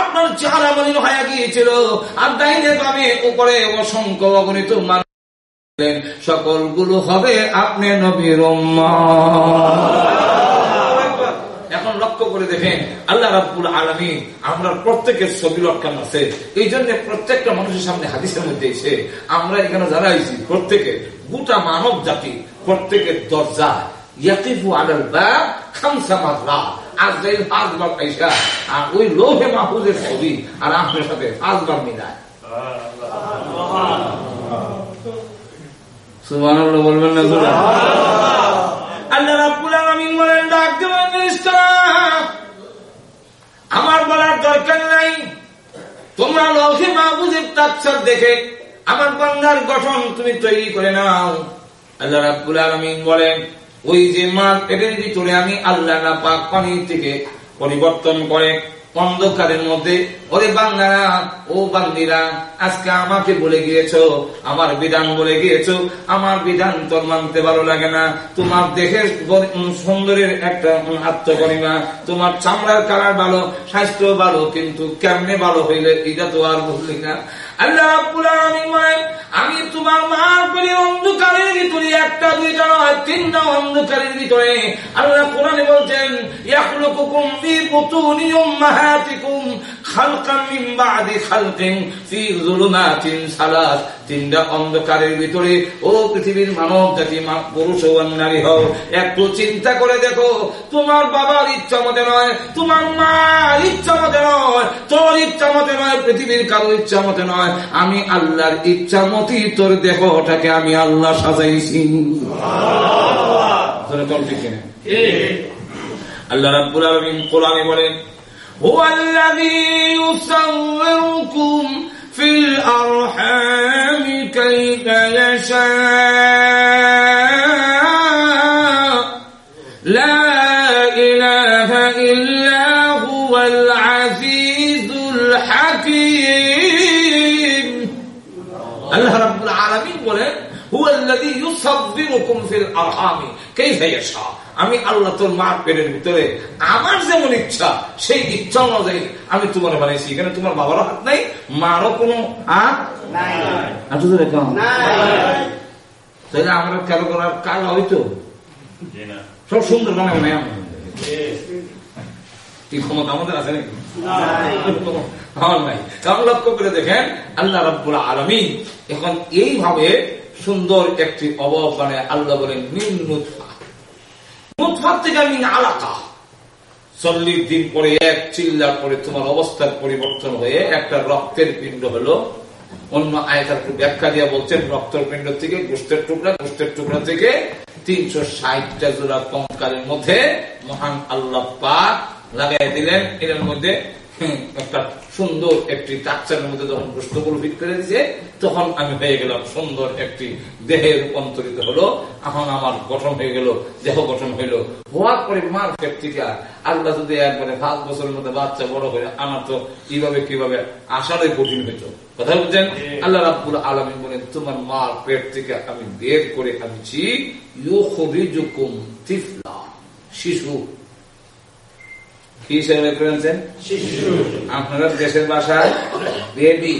আপনার চেহারা মলিন হয়ে গিয়েছিল। আর ডাইনে বামে উপরে অসংখ্য অগণিত মানুষ সকলগুলো হবে আপনি নবীর এখন লক্ষ্য করে দেখেন, আল্লাহ রাবুল আলমী আমরা প্রত্যেকের ছবি আছে। এই জন্য প্রত্যেকটা মানুষের সামনে হাদিসের মধ্যে এসে আমরা এখানে যারা আইছি, প্রত্যেকে গোটা মানব জাতি, প্রত্যেকের দরজা ইয়াকিফু আলাল বা খামসা মাত্রা আজরাইল পয়সা আর ওই লোহে মাহফুজের ছবি, আর আপনার সাথে পাঁচবার মিলায়। আমার বলার দরকার নাই। তোমরা লৌহে মাহবুজের তাকসার দেখে আমার বান্দার গঠন তুমি তৈরি করে নাও। আল্লাহ রাব্বুল আলামিন বলেন, ওই যে মার পেটের ভিতরে আমি আল্লাহ না পাক পানি থেকে পরিবর্তন করে অন্ধকারের মধ্যে, ওরে বান্দারা, ও বান্দিরা, আজকে আমাকে বলে গিয়েছ, আমার বিধান বলে গিয়েছ, আমার বিধান তোর মানতে ভালো লাগে না। তোমার দেহের সুন্দরের একটা আত্মকরিমা তোমার চামড়ার কালার ভালো, স্বাস্থ্য ভালো, কিন্তু কেমনে ভালো হইলে, এটা তো আর বললি না। আমি তোমার মার বলি অন্ধকারের ভিতরে, একটা, দুইটা নয়, তিনটা অন্ধকারের ভিতরে। আল্লাহ কোরআনে বলছেন তিনটা অন্ধকারের ভিতরে, ও পৃথিবীর মানব জাতি চিন্তা করে দেখো, তোমার বাবার ইচ্ছা মতে নয়, তোমার মার ইচ্ছা মতে নয়, তোর ইচ্ছা মতে নয়, পৃথিবীর কারও ইচ্ছা মতে নয়। নয় আমি আল্লাহর ইচ্ছা মতি তোর দেহটাকে আমি আল্লাহ সাজাইছি। আল্লাহ রাবুল আলমিন কোরআনে বলেন হুয়াল্লাযী আমি আল্লাহ তোর মার পেটের ভিতরে আমার যেমন ইচ্ছা সেই ইচ্ছা অনুযায়ী আমি তোমার বানাইছি। এখানে তোমার বাবারও হাত নাই মারও কোনো হাত তাহলে আমরা কেন করার কাল হইতো সব সুন্দর বানাবো না কি ক্ষমতা আমাদের আছে নাকি? আমার নাই। কারণ লক্ষ্য করে দেখেন আল্লাহ রাব্বুল আলমী এখন এইভাবে সুন্দর একটি অভাব মানে আল্লাহ বলেন নিম্ন থেকে আমি আলাকা। চল্লিশ দিন পরে এক চিল্লার পরে তোমার অবস্থার পরিবর্তন হয়ে একটা রক্তের পিণ্ড হলো। অন্য আয়তার ব্যাখ্যা দিয়া বলছেন, রক্তের পিণ্ড থেকে গোষ্ঠের টুকরা গোষ্ঠের টুকরা থেকে তিনশো ষাটটা জোড়া কঙ্কালের মধ্যে মহান আল্লাহ পাক লাগাই দিলেন। এর মধ্যে একটা সুন্দর একটি টাকচারের মধ্যে যখন গোষ্ঠগুলো ফিট করে দিছে তখন আমি হয়ে গেলাম সুন্দর একটি দেহে রূপান্তরিত হলো। এখন আমার গঠন হয়ে গেল দেহ গঠন হইল। হওয়ার পরে মার থেকে আল্লাহ যদি একবারে পাঁচ বছরের মধ্যে বাচ্চা বড় হয়ে আমার তো কীভাবে কীভাবে আসারই কঠিন হইত। কথা বলছেন আল্লাহ রাবুল আলমী বলেন তোমার মার পেট থেকে আমি বের করে আনছি শিশু কি হিসেবে করেছেন আপনারা দেশের ভাষায় বেবি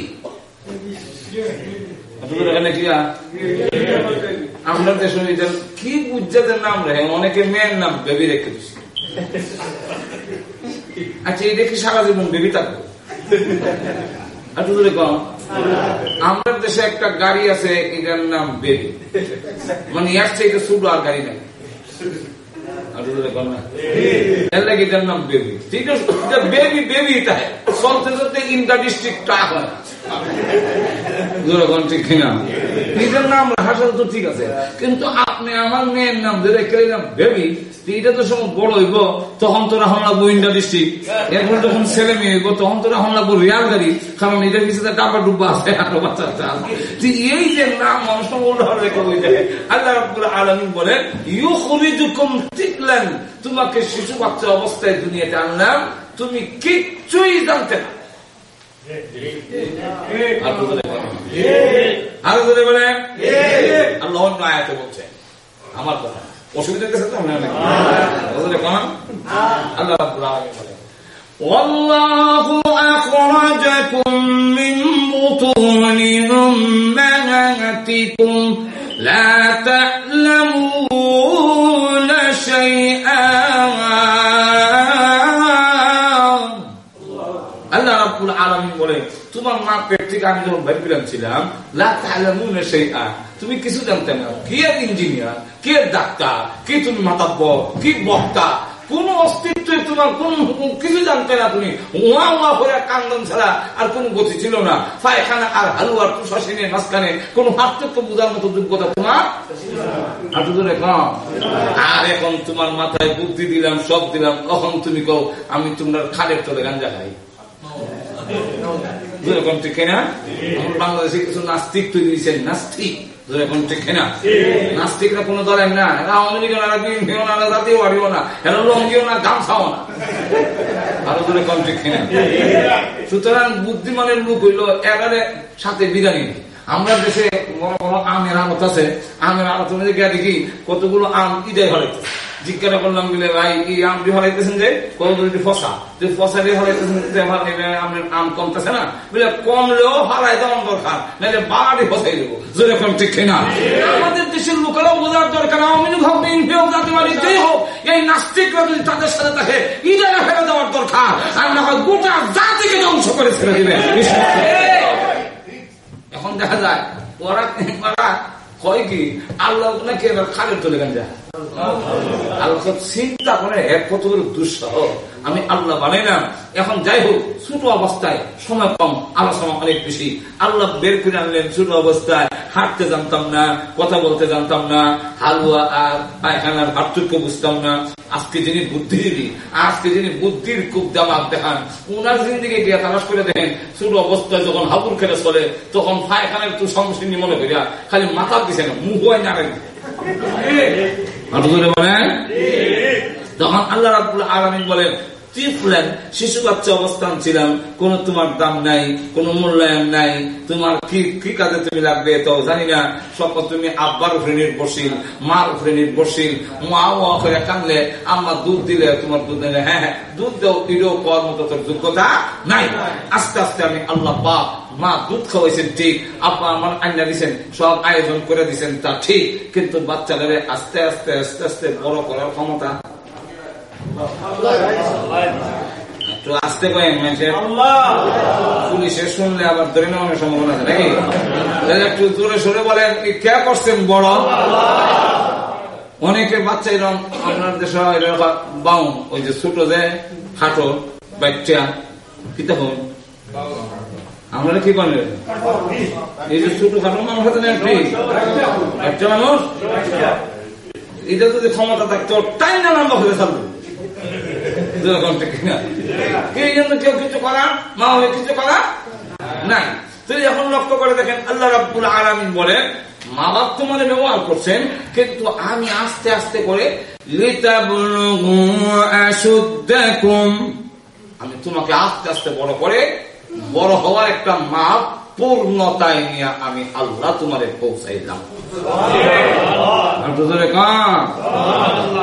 আমরা দেশে কি বুঝাদের নাম রে? অনেকে মেয়ের নাম বেবি রেখে দিচ্ছি আচ্ছা এই দেখি সারা জীবন বেবি থাকব। কম আমরা দেশে একটা গাড়ি আছে, এটার নাম বেবি। মানে ইয়ার থেকে ছোট আর গাড়ি নাই। বেবি বেবি বেবি তাই চলতে চলতে ইন্টার ডিস্ট্রিক্ট টাক নিজের নাম হাসাল তো ঠিক আছে। কিন্তু আপনি আমার মেয়ের নাম ধরে নাম বেবি, তো সময় বড় হইব, তখন তোরা হামলা যখন ছেলে মেয়ে হইব, তখন তোরা হামলা রিয়াল গাড়ি, কারণ ডাবা ডুব্বা আছে, আরও বাচ্চা এই যে নাম আলমী ইউ তোমাকে শিশু বাচ্চা অবস্থায় দুনিয়াতে আনলাম, তুমি কিচ্ছুই জানতে না। আরো ধরে বলে আল্লাহ আয়াতে বলছে আমার কথা অসুবিধা গেছে তো আল্লাহ রাব্বুল আলামিন বলে والله أخرجكم من بطون أمهاتكم لا تعلمون থেকে আমি যখন বাইর ছিলাম তাআলামুনা শাইআ তুমি কিছু জানতে না কে ইঞ্জিনিয়ার কে ডাক্তার কে তুমি মাতাব্য কি বক্তা কোন অস্তিত্ব তোমার কোন কিছু জানতে না তুমি ওয়া ওয়া করে কান্দন ছাড়া আর কোন গতি ছিল না পায়খানা আর হালুয়ার তুষাসিনের মাঝখানে কোন পার্থক্য বোঝার মতো যোগ্যতা তোমার আর এখন তোমার মাথায় বুদ্ধি দিলাম সব দিলাম তখন তুমি কও আমি তোমার খালের তলে গাঞ্জা খাই ঠিক না বাংলাদেশে কিছু নাস্তিক তৈরি দিয়েছেন নাস্তিক। সুতরাং বুদ্ধিমানের লোক হইল এগারে সাথে বিরিয়ানি আমরা দেশে বড় বড় আমের আড়ত আছে। আমের গিয়ে দেখি কতগুলো আম ইদায় হলাইতে জিজ্ঞাসা করলাম বলে ভাই এই আম দিয়ে হলাইতেছেন যে? কতগুলো ফসা। যে ফসা দিয়ে হলাইতেছেন আম কমতেছে না। বলে, কমলেও হারাই দেওয়ার দরকার নাহলে বাড়ি ফসাই দেবো। যেরকম ঠিক কিনা? আমাদের দেশের লোকেরাও বোঝার দরকার, আওয়ামী লীগ হোক এই নাস্তিকরা যদি তাদের সাথে থাকে, ইদারা ফেলে দেওয়ার দরকার, আর না হয় গোটা জাতিকে ধ্বংস করে ছেড়ে দিবে। এখন দেখা যায়, ওরা ওরা কয় কি, আল্লাহ নাকি এবার খালের চলে গেন যায় চিন্তা করে এক আমি আল্লাহ বানাইলাম এখন যাই হোক, ছোট অবস্থায় সময় কম, আলোচনা অনেক বেশি। আল্লাহ বের করে আনলেন ছোট অবস্থায়। হাঁটতে জানতাম না, কথা বলতে জানতাম না, হালুয়া আর পায়খানার পার্থক্য বুঝতাম না। আজকে যিনি বুদ্ধিজীবী, আজকে যিনি বুদ্ধির খুব দামাক দেখান, উনার জিন্দিকে গিয়ে তালাশ করে দেখেন, ছোট অবস্থায় যখন হাবুর খেলে চলে, তখন পায়খানার একটু সমস্যা মনে করিয়া খালি মাথা দিছে না, মুহ হয় না তখন আল্লাহ বলেন শিশু বাচ্চা অবস্থান ছিলাম, কোন তোমার দাম নাই, কোন মূল্যায়ন নাই, তোমার কি কি কাজে তুমি লাগবে জানি না। তুমি আব্বার উপরে নির্ভরশীল, মার উপরে নির্ভরশীল মা ওয়া করে কানলে আম্মা দুধ দিলে তোমার দুধ দিলে হ্যাঁ হ্যাঁ দুধ দেও এটাও পাওয়ার মতো তোর যোগ্যতা নাই। আস্তে আস্তে আমি আল্লাহ পাক মা দুধ খাওয়াইছেন, ঠিক। আপা আমার আইনা দিচ্ছেন সব আয়োজন করে দিচ্ছেন তা ঠিক। কিন্তু বাচ্চাদের আস্তে আস্তে আস্তে আস্তে বড় করার ক্ষমতা। একটু সরে বলেন কে করছেন বড়? বাচ্চা এরকম আপনার বাউন ওই যে ছোট যে খাটো বাচ্চা, কিতা হন? আমরা কি বলে এই যে ছোট খাটো মানুষ বাচ্চা মানুষ? এটা যদি ক্ষমতা থাকতো টাইম না নাম্বার হয়ে কিছু তুই আল্লাহ বলেন, মা ব্যবহার করছেন, কিন্তু আমি আস্তে আস্তে করে আমি তোমাকে আস্তে আস্তে বড় করে বড় হওয়ার একটা মাপ পূর্ণতায় নিয়ে আমি আল্লাহ তোমারে পৌঁছাইলাম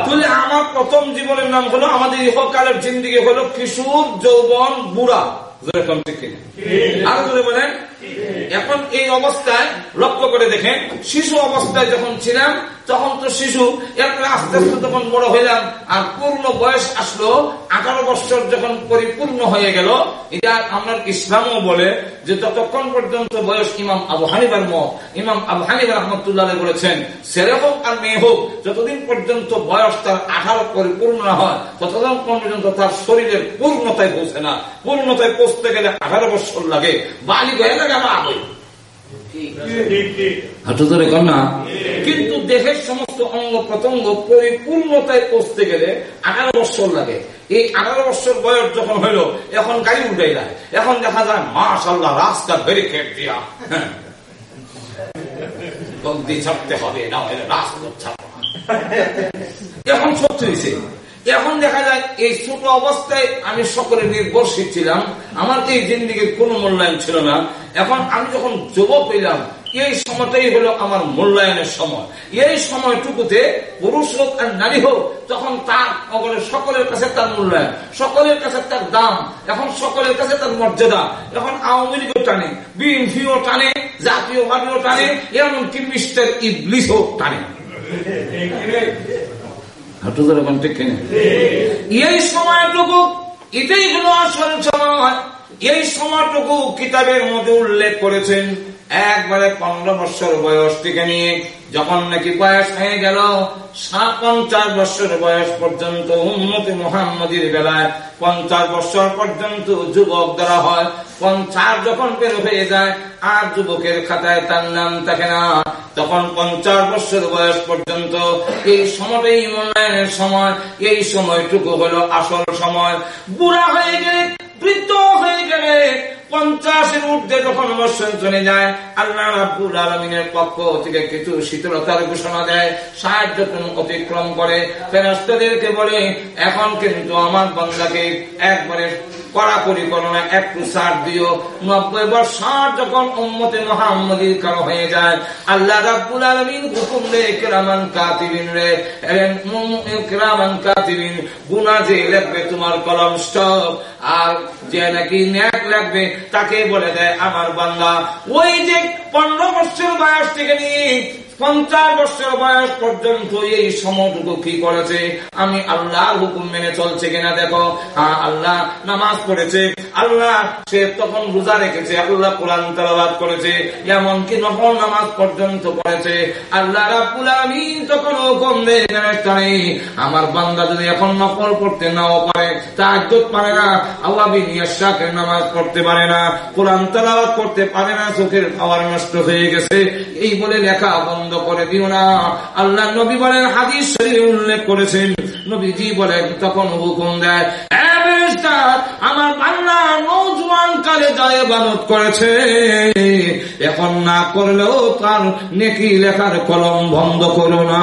তুলে আমার প্রথম জীবনের নাম হলো আমাদের ইহকালের জিন্দিগি হলো কিশোর, যৌবন, বুড়া। আরও বলেন। এখন এই অবস্থায় লক্ষ্য করে দেখেন, শিশু অবস্থায় যখন ছিলাম, তখন তো শিশু এরপরে আস্তে আস্তে যখন বড় হইলাম, আর পূর্ণ বয়স আসলো, আঠারো বছর যখন পরিপূর্ণ হয়ে গেল, এটা আমার ইসলামও বলে যে যতক্ষণ পর্যন্ত বয়স ইমাম আবু হানিবার মত, ইমাম আবু হানিবার রহমতুল্লাহ বলেছেন, ছেলে হোক আর মেয়ে হোক, যতদিন পর্যন্ত বয়স তার আঠারো পরিপূর্ণ না হয় ততদিন পর্যন্ত তার শরীরের পূর্ণতায় পৌঁছে না। পূর্ণতায় পৌঁছতে গেলে আঠারো বছর লাগে। বালি হয়ে লাগে আমার আগে কিন্তু দেহের সমস্ত অঙ্গ প্রত্যঙ্গ পরিপূর্ণতায় পৌঁছতে গেলে আঠারো বছর লাগে। এই আঠারো বছর বয়স যখন হইল এখন গাড়ি উঠে যায় এখন দেখা যায় মাশাল্লাহ রাস্তা ব্যারিকেড দিয়া। গন্দি ছাড়তে হবে না রাস্তা এখন সত্যি এখন দেখা যায়, এই ছোট অবস্থায় আমি সকলে নির্ভরশীল ছিলাম। আমার এই জিন্দিগির কোনো মূল্যায়ন ছিল না। এখন আমি যখন যুবক হইলাম এই সময়টাই হলো আমার মূল্যায়নের সময়। এই সময়টুকুতে পুরুষ হোক আর নারী হোক, তখন তার সকলের কাছে তার মূল্যায়ন, সকলের কাছে তার দাম, এখন সকলের কাছে তার মর্যাদা, এখন আওয়ামী লীগও টানে, বিএনপিও টানে জাতীয় পার্টিও টানে, এমনকি মিস্টার ইবলিশও টানে। হাঁটু ধরে ঠিক কিনা এই সময়টুকু এটাই হলো আসল সময়। এই সময়টুকু কিতাবের মধ্যে উল্লেখ করেছেন। একবারে পনেরো বছর বয়স থেকে নিয়ে যখন নাকি বয়স হয়ে গেল পঞ্চাশ বছর বয়স পর্যন্ত উন্নতি মোহাম্মদীর বেলায় পঞ্চাশ বছর পর্যন্ত যুবক দ্বারা হয়। পঞ্চাশ যখন বের হয়ে যায়, আর যুবকের খাতায় তার নাম থাকে না। তখন পঞ্চাশ বছর বয়স পর্যন্ত এই সময়টাই মূল্যায়নের সময়, এই সময়টুকু হলো আসল সময়। বুড়া হয়ে গেলে, বৃদ্ধ হয়ে গেলে পঞ্চাশের ঊর্ধ্বে যখন বর্ষণ চলে যায়, আল্লাহ রাব্বুল আলমিনের পক্ষ থেকে কিছু শীতলতার ঘোষণা দেয়, সাহায্য কোন অতিক্রম করে। ফেরাস্তাদেরকে বলে, এখন কিন্তু আমার বন্ধাকে একবারে কড়াকড়ি করো না একটু সার দিও। নব্বই বছর যখন উম্মতে মহাম্মদির কারও হয়ে যায়, আল্লাহ রাব্বুল আলমিন হুকুম রে কেরামান কাতিবিন রে কেরামান কাতিবিন গুনা যে লাগবে তোমার কলম স্টপ আর যে নাকি ন্যাক লাগবে তাকে বলে দেয় আমার বান্দা ওই যে পনেরো বছর বয়স থেকে নিয়ে পঞ্চাশ বছর বয়স পর্যন্ত এই সময়টুকু কি করেছে? আমি আল্লাহর হুকুম মেনে চলছে কিনা দেখো। হ্যাঁ আল্লাহ নামাজ পড়েছে। আল্লাহ, সে তখন রোজা রেখেছে। আল্লাহ কোরআন তালাবাদ করেছে। এমনকি নফল নামাজ পর্যন্ত পড়েছে। আল্লাহ রাবুল আলমিন তখন হুকুম দেয় আমার বান্দা যদি এখন নকল পড়তে নাও পারে তাজ্জত পারে না। আল্লাহ নামাজ পড়তে পারে না। কোরআন তালাবাদ করতে পারে না। চোখের পাওয়ার নষ্ট হয়ে গেছে। এই বলে লেখা বন্ধ করে দিও না। আল্লাহ নবী বলেন, হাদিস শরীরে উল্লেখ করেছেন। নবীজি বলেন, তখন হুকুম দেয় আমার বাংলা নৌজওয়ান কালে যায় বাদত করেছে, এখন না করলেও তার নেকি লেখার কলম বন্ধ করো না।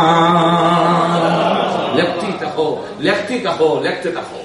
লেখতেই থাকো লেখতেই থাকো, লেখতে থাকো।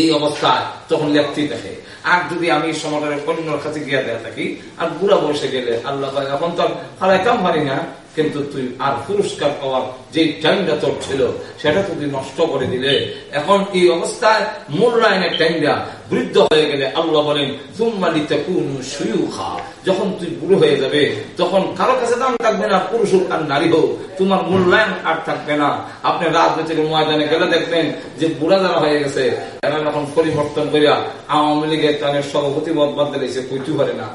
এই অবস্থায় তখন লেখতেই থাকে আর যদি আমি সমাজের অন্যর কাছে গিয়া দেয়া থাকি, আর বুড়া বসে গেলে আল্লাহ এখন তো আর কাম পারি না। কিন্তু তুই আর পুরস্কার পাওয়ার যে টাইমটা তোর ছিল, সেটা তুই নষ্ট করে দিলে। এখন এই অবস্থায় মূল্যায়নের টাইমটা বৃদ্ধ হয়ে গেলে আল্লাহ বলেন তুমালিতে কোন সুয়ুখা। যখন তুই বুড়ো হয়ে যাবে, তখন কারও কাছে দাম থাকবে না, পুরুষ হোক আর নারী হোক। তোমার মূল্যায়ন আর থাকবে না। আপনি রাজনৈতিক ময়দানে গেলে দেখবেন যে বুড়া যারা হয়ে গেছে এরা যখন পরিবর্তন করিয়া আওয়ামী লীগের তাদের সভাপতি মত বাদ দিয়েছে কইতে পারে না।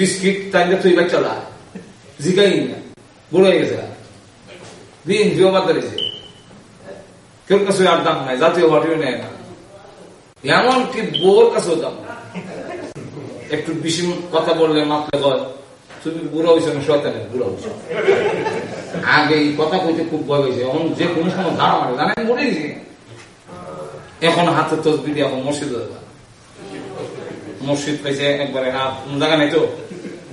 বিস্কিট তুই বাচ্চা লা জিগাই না। বুড়ো হয়ে গেছে। দিন জিও কেউ কাছে আর দাম নাই, জাতীয় পার্টিও নেয় না। বোর কাছেও দাম একটু বেশি কথা বললে মাত্র তুমি বুড়ো হয়েছে না শয়তানের বুড়ো হয়েছে? আগে এই কথা কইতে খুব ভয় হয়েছে এখন যে কোনো সময় দাঁড়া মারে। জানেন এখন হাতে তসবি দিয়ে এখন মসজিদ মসজিদ পাইছে একবারে হাত। জায়গা নাই তো?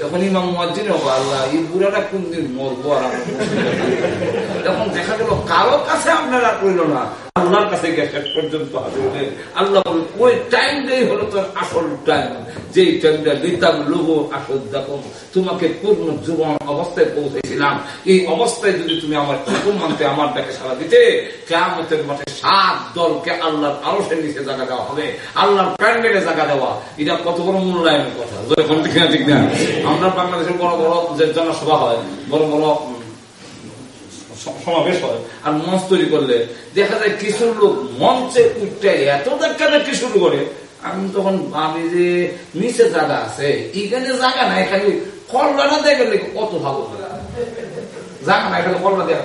তখন ইমাম মুয়াজ্জিন আল্লাহ, এই বুড়াটা কোনদিন মরবো আর তখন দেখা গেল কারও কাছে আপনারা কইল না আল্লাহর কাছে গেছে পর্যন্ত আল্লাহ ওই টাইমটাই হলো তোর আসল টাইম যে টাইমটা আসল দেখো তোমাকে পূর্ণ জীবন অবস্থায় পৌঁছেছিলাম। এই অবস্থায় যদি তুমি আমার মানতে আমার ডাকে সারা দিতে কেমতের মাঠে সাত দলকে আল্লাহর আরও সে নিচে জায়গা দেওয়া হবে। আল্লাহর প্যান্ডেলে জায়গা দেওয়া। এটা কত বড় মূল্যায়নের কথা। ঠিক না ঠিক না? আমরা বাংলাদেশের বড় বড় যে জনসভা হয়, বড় বড় সমাবেশ হয় আর মঞ্চ তৈরি করলে দেখা যায় কিশোর লোক মঞ্চে উঠতে এত দেখা শুরু করে। আমি তখন ভাবি যে নিচে জায়গা আছে, এখানে জায়গা নাই, খালি কল্যাণা দেখে কত ভালো জায়গা নাই, খালি কলরা দেখা।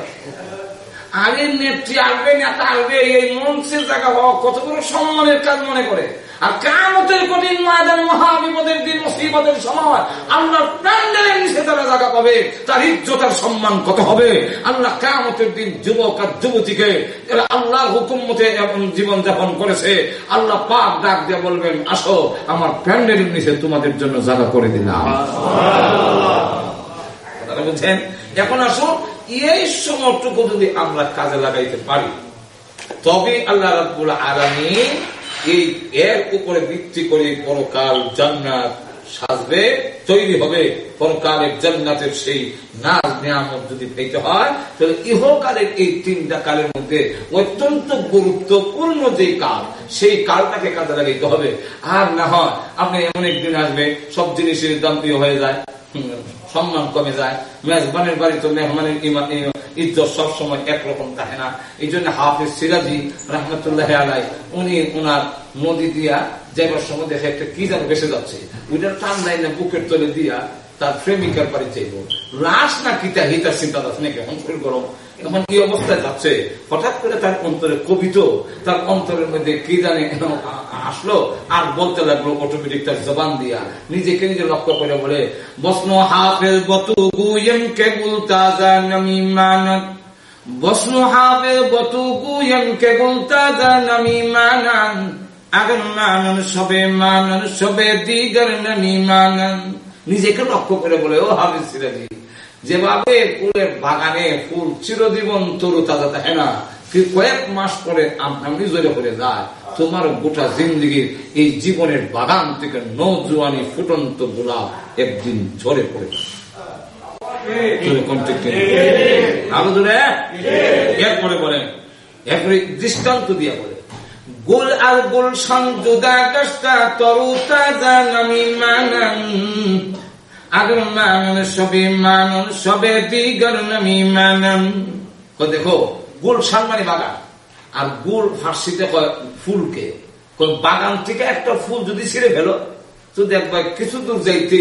আগে নেত্রী আসবে নেতা আসবে এই মঞ্চের জায়গা হওয়া কত বড় সম্মানের কাজ মনে করে। আর কামতের কঠিন ময়দান মহাবিপদের দিন মুসিবতের সময় আল্লাহর প্যান্ডেলের নিচে তারা জায়গা পাবে তার ইজ্জতার সম্মান কত হবে? আল্লাহ কামতের দিন যুবক আর যুবতীকে এরা আল্লাহর হুকুম মতে জীবন যাপন করেছে। আল্লাহ পাক ডাক দিয়ে বলবেন আসো আমার প্যান্ডেলের নিচে তোমাদের জন্য জায়গা করে দিলাম। বুঝছেন? এখন আসো এই সময়টুকু যদি আমরা কাজে লাগাইতে পারি তবে আল্লাহ রাবুল আলমী এই এর উপরে ভিত্তি করে পরকাল জান্নাত সাজবে, তৈরি হবে। পরকালের জান্নাতের সেই নাজ নিয়ামত যদি পেতে হয়, তাহলে ইহকালের এই তিনটা কালের মধ্যে অত্যন্ত গুরুত্বপূর্ণ যে কাল, সেই কালটাকে কাজে লাগাইতে হবে। আর না হয়, আপনি এমন একদিন আসবে সব জিনিসের দাম হয়ে যায়। সম্মান কমে যায়। মেজবানের বাড়িতে মেহমানের ইজ্জত সবসময় একরকম থাকে না। এই জন্য হাফিজ সিরাজি রহমতুল্লাহ আলাই উনি উনার নদী দিয়া যাইবার সময় দেখে একটা কি যেন বেসে যাচ্ছে। ওইটা টান নাই না বুকের তলে দিয়া তার প্রেমিকার বাড়ি চাইব লাশ না কিতা হিতা চিন্তা দাস নাকি? শরীর গরম। এখন কি অবস্থায় যাচ্ছে? হঠাৎ করে তার অন্তরে কবিত, তার অন্তরের মধ্যে কি জানে আসলো, আর বলতে লাগল অটোমেটিক তার জবান দিয়া। নিজেকে নিজে লক্ষ্য করে বলে, বসন হাফেজ বতু গুয়েম বসন হাফেজ বতু গুয়েম জানামি মানান। সবে মানন সবে দিগর নিজেকে লক্ষ্য করে বলে, ও হাবিজ সিরাজি যেভাবে ফুলের বাগানে ফুল চিরজীবন তরু তাজা থাকে না কয়েক মাস পরে আপনি জোরে করে যায়, তোমার গোটা জিন্দগির এই জীবনের বাগান থেকে নৌজুয়ানি ফুটন্ত গোলাপ একদিন ঝরে পড়ে এরপরে দৃষ্টান্ত দিয়ে বলে, গোল আর গোল মানান দেখো গুলশান মানে বাগান। আর গুল ফার্সিতে ফুলকে। বাগান থেকে একটা ফুল যদি ছিঁড়ে ফেলো তো দেখবা কিছু দূর যাইতে,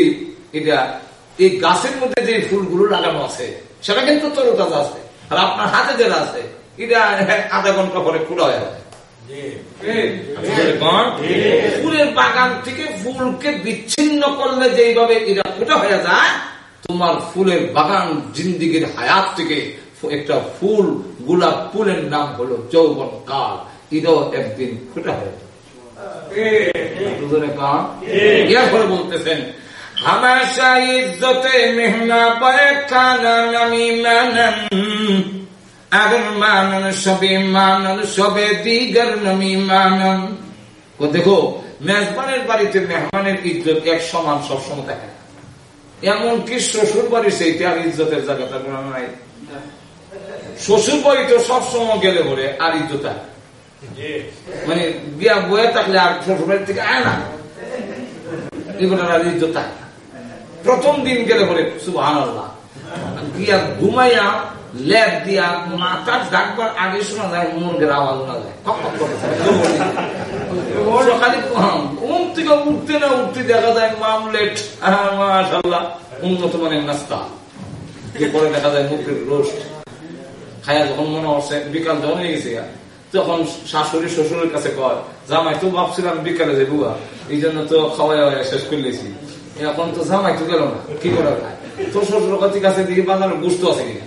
এটা, এই গাছের মধ্যে যে ফুলগুলো লাগানো আছে, সেটা কিন্তু তরতাজা আছে। আর আপনার হাতে যেটা আছে, এটা আধা ঘণ্টা পরে খোলা হয়ে ফুলের বাগান থেকে ফুলকে বিচ্ছিন্ন করলে যেভাবে এটা ফোটা হয়ে যায় তোমার ফুলের বাগান জিন্দিগির হায়াত থেকে একটা ফুল গোলাপ ফুলের নাম হলো যৌবন কাল। এটাও একদিন ফুটা হয়ে যায় বলতেছেন হামেশা ইজ্জতে মেহনা পায় খানা নামি মানন দেখো, মেজবানের বাড়িতে মেহমানের ইজ্জত এক সমান সবসময় থাকে। এমনকি শ্বশুর বাড়ি সেইটা আর ইজ্জতের জায়গাটা কোনো নাই। শ্বশুর বাড়ি তো সবসময় গেলে বলে আর ইজ্জত মানে বিয়া বয়ে থাকলে আর শ্বশুর বাড়ি থেকে আয় না। এগুলো আর ইজ্জত প্রথম দিন গেলে বলে সুবাহ গিয়া ঘুমাইয়া লেপ দিয়া ডাকবার আগে শোনা যায় মুরগের আওয়াজ শোনা যায়। উঠতে না উঠতে দেখা যায় মামলেট উন্নত মানের নাস্তা। এরপরে দেখা যায় মুখের রোস্ট। খায়া যখন মনে হচ্ছে বিকাল যখন গেছে তখন শাশুড়ি শ্বশুরের কাছে কয়, জামাই, তো ভাবছিলাম বিকালে যে বুয়া এই জন্য তো খাওয়াই শেষ করলেছি এখন তো জামাই তো গেল না, কি করে তোর শ্বশুর কাছে দিকে বাজারের গুস্ত আছে কিনা?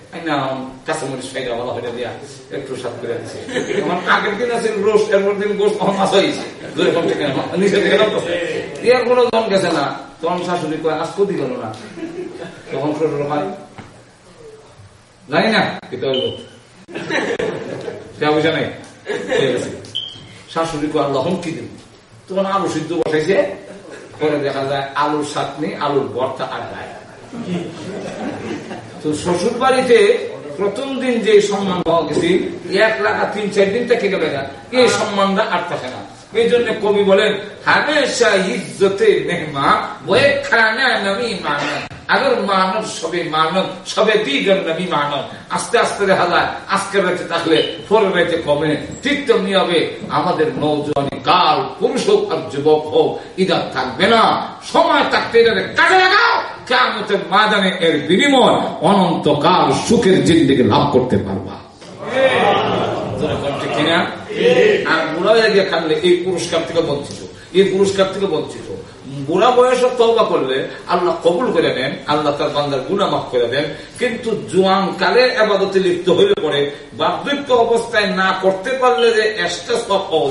কাঁচামরিচ ফাইটা বলা দিয়া একটু সাত করে আছে আগের দিন আছে রোস্ট এরপর দিন গোস্ত মাছ হয়েছে নিচে থেকে এর কোনো জন গেছে না তখন শাশুড়ি কয় আজ কদি গেল না তখন শ্বশুর জানি না কিন্তু পয়সা নেই শাশুড়ি কয় আল্লাহ কি দিন তখন আলু সিদ্ধ বসাইছে পরে দেখা যায় আলুর চাটনি আলুর ভর্তা আর গায়ে তো শ্বশুর বাড়িতে প্রথম দিন যে সম্মান পাওয়া গেছে, এক লাখা তিন, চার দিন থেকে গেলে না এই সম্মানটা আর থাকে না। এই জন্য কবি বলেন, হামেশা ইজ্জতে মেহমা আগর মানব সবে মানব, সবে দিগর নবী মানব। আস্তে আস্তে রাতে থাকলে পরের রাতে কমে হবে, আমাদের নৌজওয়ানি কাল পুরুষ হোক আর যুবক হোক, ইদার থাকবে না। সময় থাকতে এটাকে কাজে লাগাও। কেমতের ময়দানে এর বিনিময় অনন্তকাল সুখের জিন্দিকে লাভ করতে পারবা। কিনা? আর হয়ে গিয়ে এই পুরস্কার থেকে বঞ্চিত এই পুরস্কার থেকে বঞ্চিত। বুড়া বয়স তবা করলে আল্লাহ কবুল করে নেন, আল্লাহ তার বান্দার গুণা মাফ করে দেন। কিন্তু জোয়ান কালে আবাদতে লিপ্ত হইলে পরে বার্ধক্য অবস্থায় না করতে পারলে যে এক্সট্রা সব পাওয়া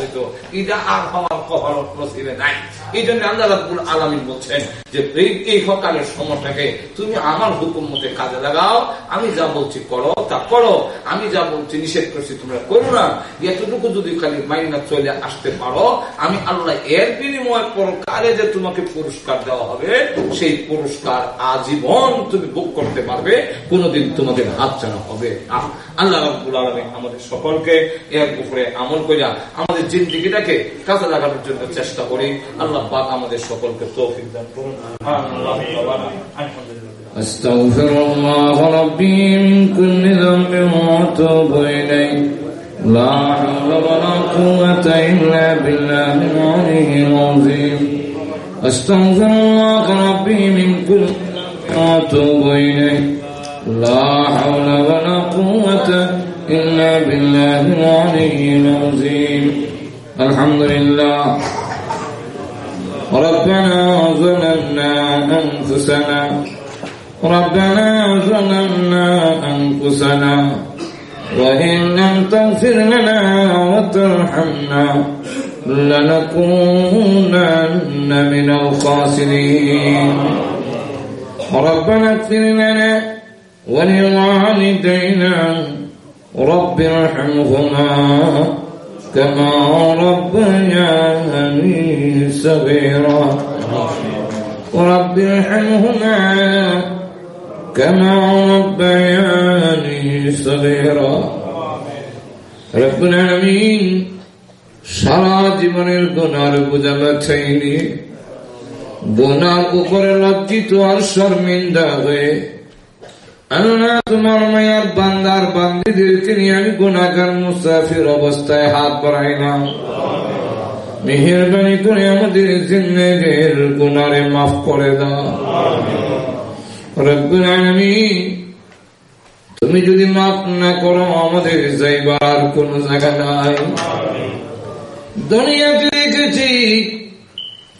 এটা আর হওয়ার কখনো নসিবে নাই। এই জন্য আল্লাহ রাবুল আলমিন বলছেন যে, এই সকালের সময়টাকে তুমি আমার হুকুম মতে কাজে লাগাও, আমি যা বলছি করো, তা করো। আমি যা বলছি নিষেধ করছি তোমরা করো না। এতটুকু যদি খালি মাইনা চলে আসতে পারো, আমি আল্লাহ এর বিনিময় কালে যে তোমাকে তোমাকে পুরস্কার দেওয়া হবে। সেই পুরস্কার আজীবন তুমি ভোগ করতে পারবে। কোনদিন তোমাদের হাত জানা হবে আল্লাহ রাবুল আলমী আমাদের সকলকে এর উপরে আমল করিয়া আমাদের জিন্দিগিটাকে কাজে লাগানোর জন্য চেষ্টা করি। আল্লাহ পাক আমাদের সকলকে তৌফিক দান করুন। أستغفر الله ربي من كل ذنب وأتوب إليه لا حول ولا قوة إلا بالله العلي العظيم أستغفر الله ربي من كل ذنب وأتوب إليه. لا حول ولا قوة إلا بالله العلي العظيم. الحمد لله. ربنا ظلمنا أنفسنا. ربنا ظلمنا أنفسنا. وإن لم تغفر لنا وترحمنا لنكونن من الخاسرين. ربنا اغفر لنا ولوالدينا رب ارحمهما كما ربياني صغيرا. رب ارحمهما كما ربياني صغيرا. رب العالمين সারা জীবনের গোনার বোঝা চাইনি গোনার উপরে লজ্জিত আর শর্মিন্দা হয়ে তোমার মায়ার বান্দার বান্দিদেরকে নিয়ে আমি মুসাফির অবস্থায় হাত মেহরবানি করে আমাদের গুনারে মাফ করে দাও। তুমি যদি মাফ না করো, আমাদের যাইবার কোন জায়গা নাই। দুনিয়াতে দেখেছি,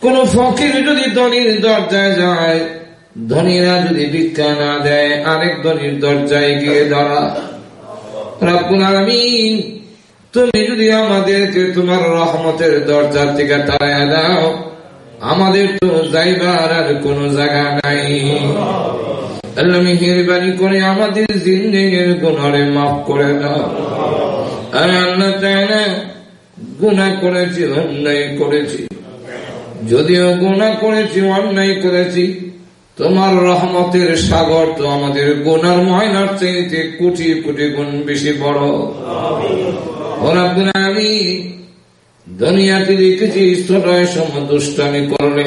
কোন ফকির যদি দলির দরজায় যায়, ধনীরা যদি ভিক্ষা না দেয়, আরেক ধনীর দরজায় গিয়ে দাঁড়া তুমি যদি আমাদেরকে তোমার রহমতের দরজার থেকে তাড়ায় দাও, আমাদের তো যাইবার আর কোন জায়গা নাই। আল্লাহ মেহেরবানি করে আমাদের জিন্দেগের গুণরে মাফ করে দাও। আর আল্লাহ তাআলা গুনাহ করেছি, অন্যায় করেছি। যদিও গুনাহ করেছি, অন্যায় করেছি, তোমার রহমতের সাগর তো আমাদের গোনার ময়নার চাইতে কোটি কোটি গুণ বেশি বড়। আমি দুনিয়াতে দেখেছি, ছোটায় সময় দুষ্টামি করলে।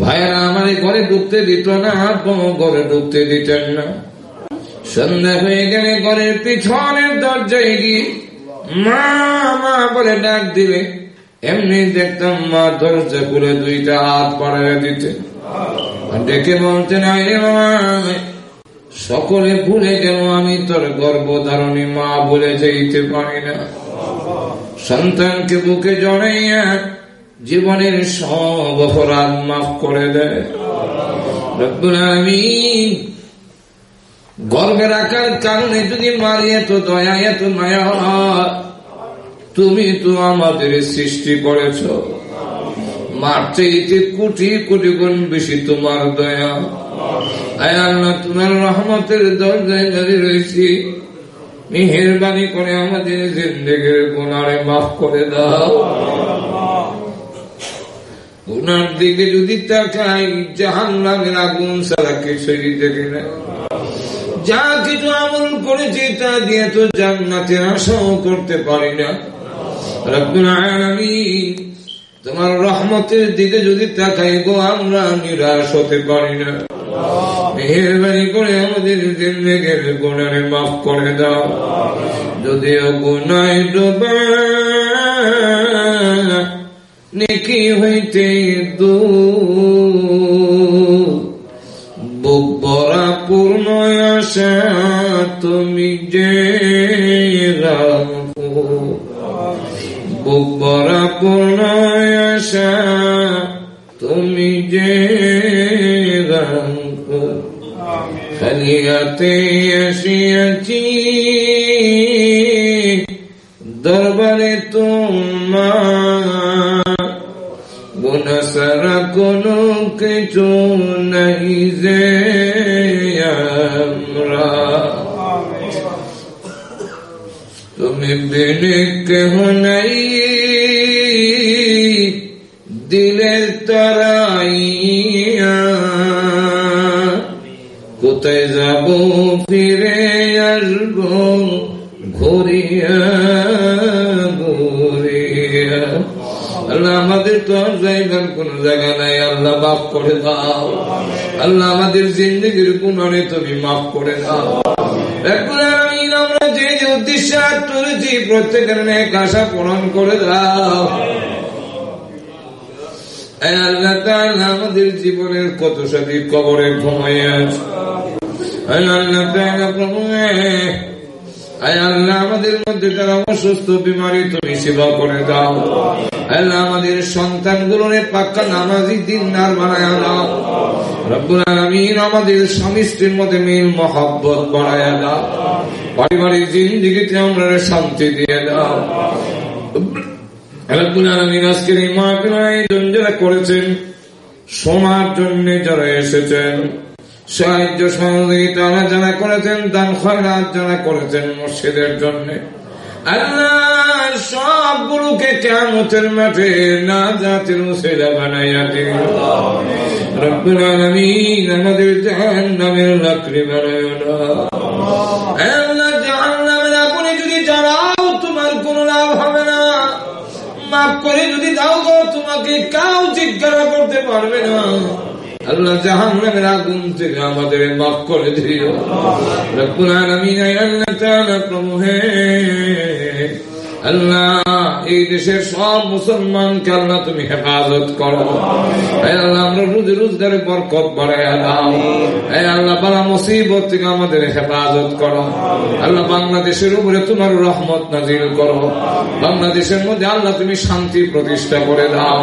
ভাইয়েরা, আমার ঘরে ঢুকতে দিত না কোন ঘরে ঢুকতে দিতেন না। সন্ধ্যা হয়ে গেলে ঘরের পিছনের দরজায় গিয়ে মা মা বলে ডাক দিলে। এমনি দেখতাম মা দরজা করে দুইটা হাত পাড়ায় দিতে। ডেকে বলতেন সকলে ভুলে গেল, আমি তোর গর্ভধারণী মা বলে যাইতে পারি না। সন্তানকে বুকে জড়াইয়া জীবনের সব অপরাধ মাফ করে দেয়। আমি গর্বে রাখার কারণে যদি মারি এত দয়া এত মায়া তুমি তো আমাদের সৃষ্টি করেছ। মার চাইতে কোটি কোটি গুণ বেশি তোমার দয়া। রহমতের দরজায় করে আমাদের গুণারে মাফ করে দাও। দিকে যদি তাকাই জাহান নামের আগুন সারা কিছুই দেখে না। যা কিছু আমল করেছি তা দিয়ে তো জান্নাতের আশাও করতে পারি না। তোমার রহমতের দিকে যদি তাকাই গো, আমরা নিরাশ হতে পারি না। মেহরবানি করে আমাদের জিন্দগির গুণারে মাফ করে দাও। যদিও ডোবা, নেকি হইতে দু বরা তুমি যে বুক বরা পূর্ণ তুমি যে খালিয়াতে আসিয়াছি, দরবারে তোমার গুনা সারা কোনো কিছু নাই যে তুমি বিনে কেহ নাই দিলের তারাইয়া কোথায় যাব ফিরে আসব ঘুরিয়া ঘুরিয়া আল্লাহ আমাদের তো আর জায়গার কোন জায়গা নাই, আল্লাহ মাফ করে দাও। আল্লাহ আমাদের জিন্দগির গুণরে তুমি মাফ করে দাও। আমরা যে যে উদ্দেশ্যে প্রত্যেকের নেক আশা পূরণ করে দাও। আমাদের জীবনের কত সাথে কবরে ঘুমাই আছে আল্লাহ প্রভু আমাদের মধ্যে যারা অসুস্থ, বিমারি, তুমি সেবা করে দাও। আল্লাহ, আমাদের সন্তান সন্তানগুলোর পাক্কা নামাজি দিন নার বানায় দাও। আলমিন আমাদের স্বামী স্ত্রীর মধ্যে মিল, মহব্বত বাড়ায় দাও। পারিবারিক জিন্দিগিতে আমরা শান্তি দিয়ে দাও। করেছেন শোনার জন্য যারা এসেছেন সাহায্য সহযোগিতা যারা করেছেন দান খয়রাত যারা করেছেন মসজিদের জন্য। আল্লাহ সবগুলোকে কেমতের মাঠে না জাতির মুসেরা বানাইয়া দিন। রব্বুল আলামিন আমাদের জাহান্নামের লাকড়ি বানায় না আল্লাহ জাহান্নামের আগুনে যদি জ্বালাও তোমার কোনো লাভ হবে না। মাফ করে যদি দাও গো তোমাকে কাউ জিজ্ঞাসা করতে পারবে না। আল্লাহ জাহান্নামের আগুন থেকে আমাদের মাফ করে দিও। তাআলা প্রভু হে আল্লাহ, এই দেশের সব তুমি হেফাজত করো। আল্লাহ, আমরা রোজ রোজগারের বরকত বাড়াই দাও আল্লাহ, বালা মুসিবত থেকে আমাদের হেফাজত করো। আল্লাহ, বাংলাদেশের উপরে তোমার রহমত নাজিল করো। বাংলাদেশের মধ্যে আল্লাহ তুমি শান্তি প্রতিষ্ঠা করে দাও।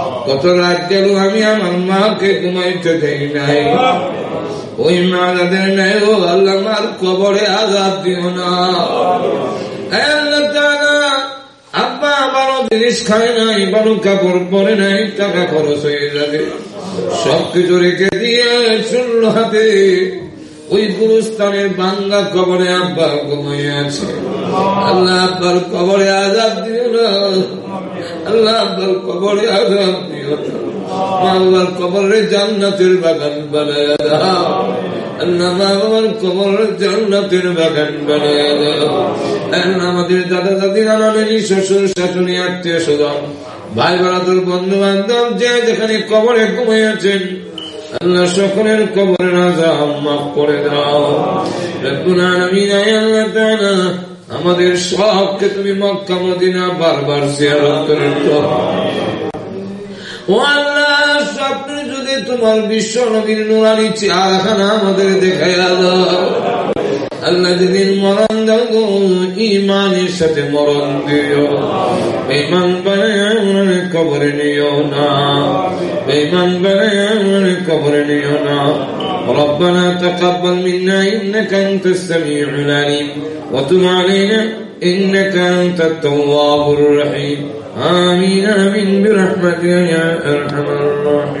কত রাত গেল আমি আমার মাকে ঘুমাইতে দেই নাই। ওই মা যাদের নাই ও আল্লাহ মার কবরে আজাদ দিও না। আব্বা জিনিস খায় নাই, বারো কাপড় পরে নাই, টাকা খরচ হয়ে যাবে। সবকিছু রেখে দিয়ে শুনল হাতে ওই গুরুস্থানের বাংলা কবরে আব্বা ঘুমিয়ে আছে। আল্লাহ আব্বার কবরে আজাদ দিও না। আল্লাহ আব্বার কবরে আজাদ দিও। আল্লাহর কবরে জান্নাতের বাগান বানায় দাও। আমাদের দাদা দাদি নানা শ্বশুর শাশুড়ি, আত্মীয় স্বজন, ভাই বারাদুর বন্ধু বান্ধব যে যেখানে কবরে ঘুমিয়েছেন আল্লাহ সকলের কবরে আজাব মাফ করে দাও। আল্লাহ আমাদের সবকে তুমি মক্কা, মদিনা বারবার জিয়ারত করে ও আল্লাহ, স্বপ্নে যদি তোমার বিশ্ব নবীর নুরানি চেহারাখানা আমাদের দেখাইয়া দাও আল্লাহ যেদিন মরণ দাও ইমানের সাথে মরণ দিও। বেমান বানায় কবরে নিও না। বেমান বানায় কবরে নিও না। ربنا تقبل منا إنك أنت السميع العليم وتب علينا إنك أنت التواب الرحيم. آمين آمين برحمتك يا أرحم الراحمين.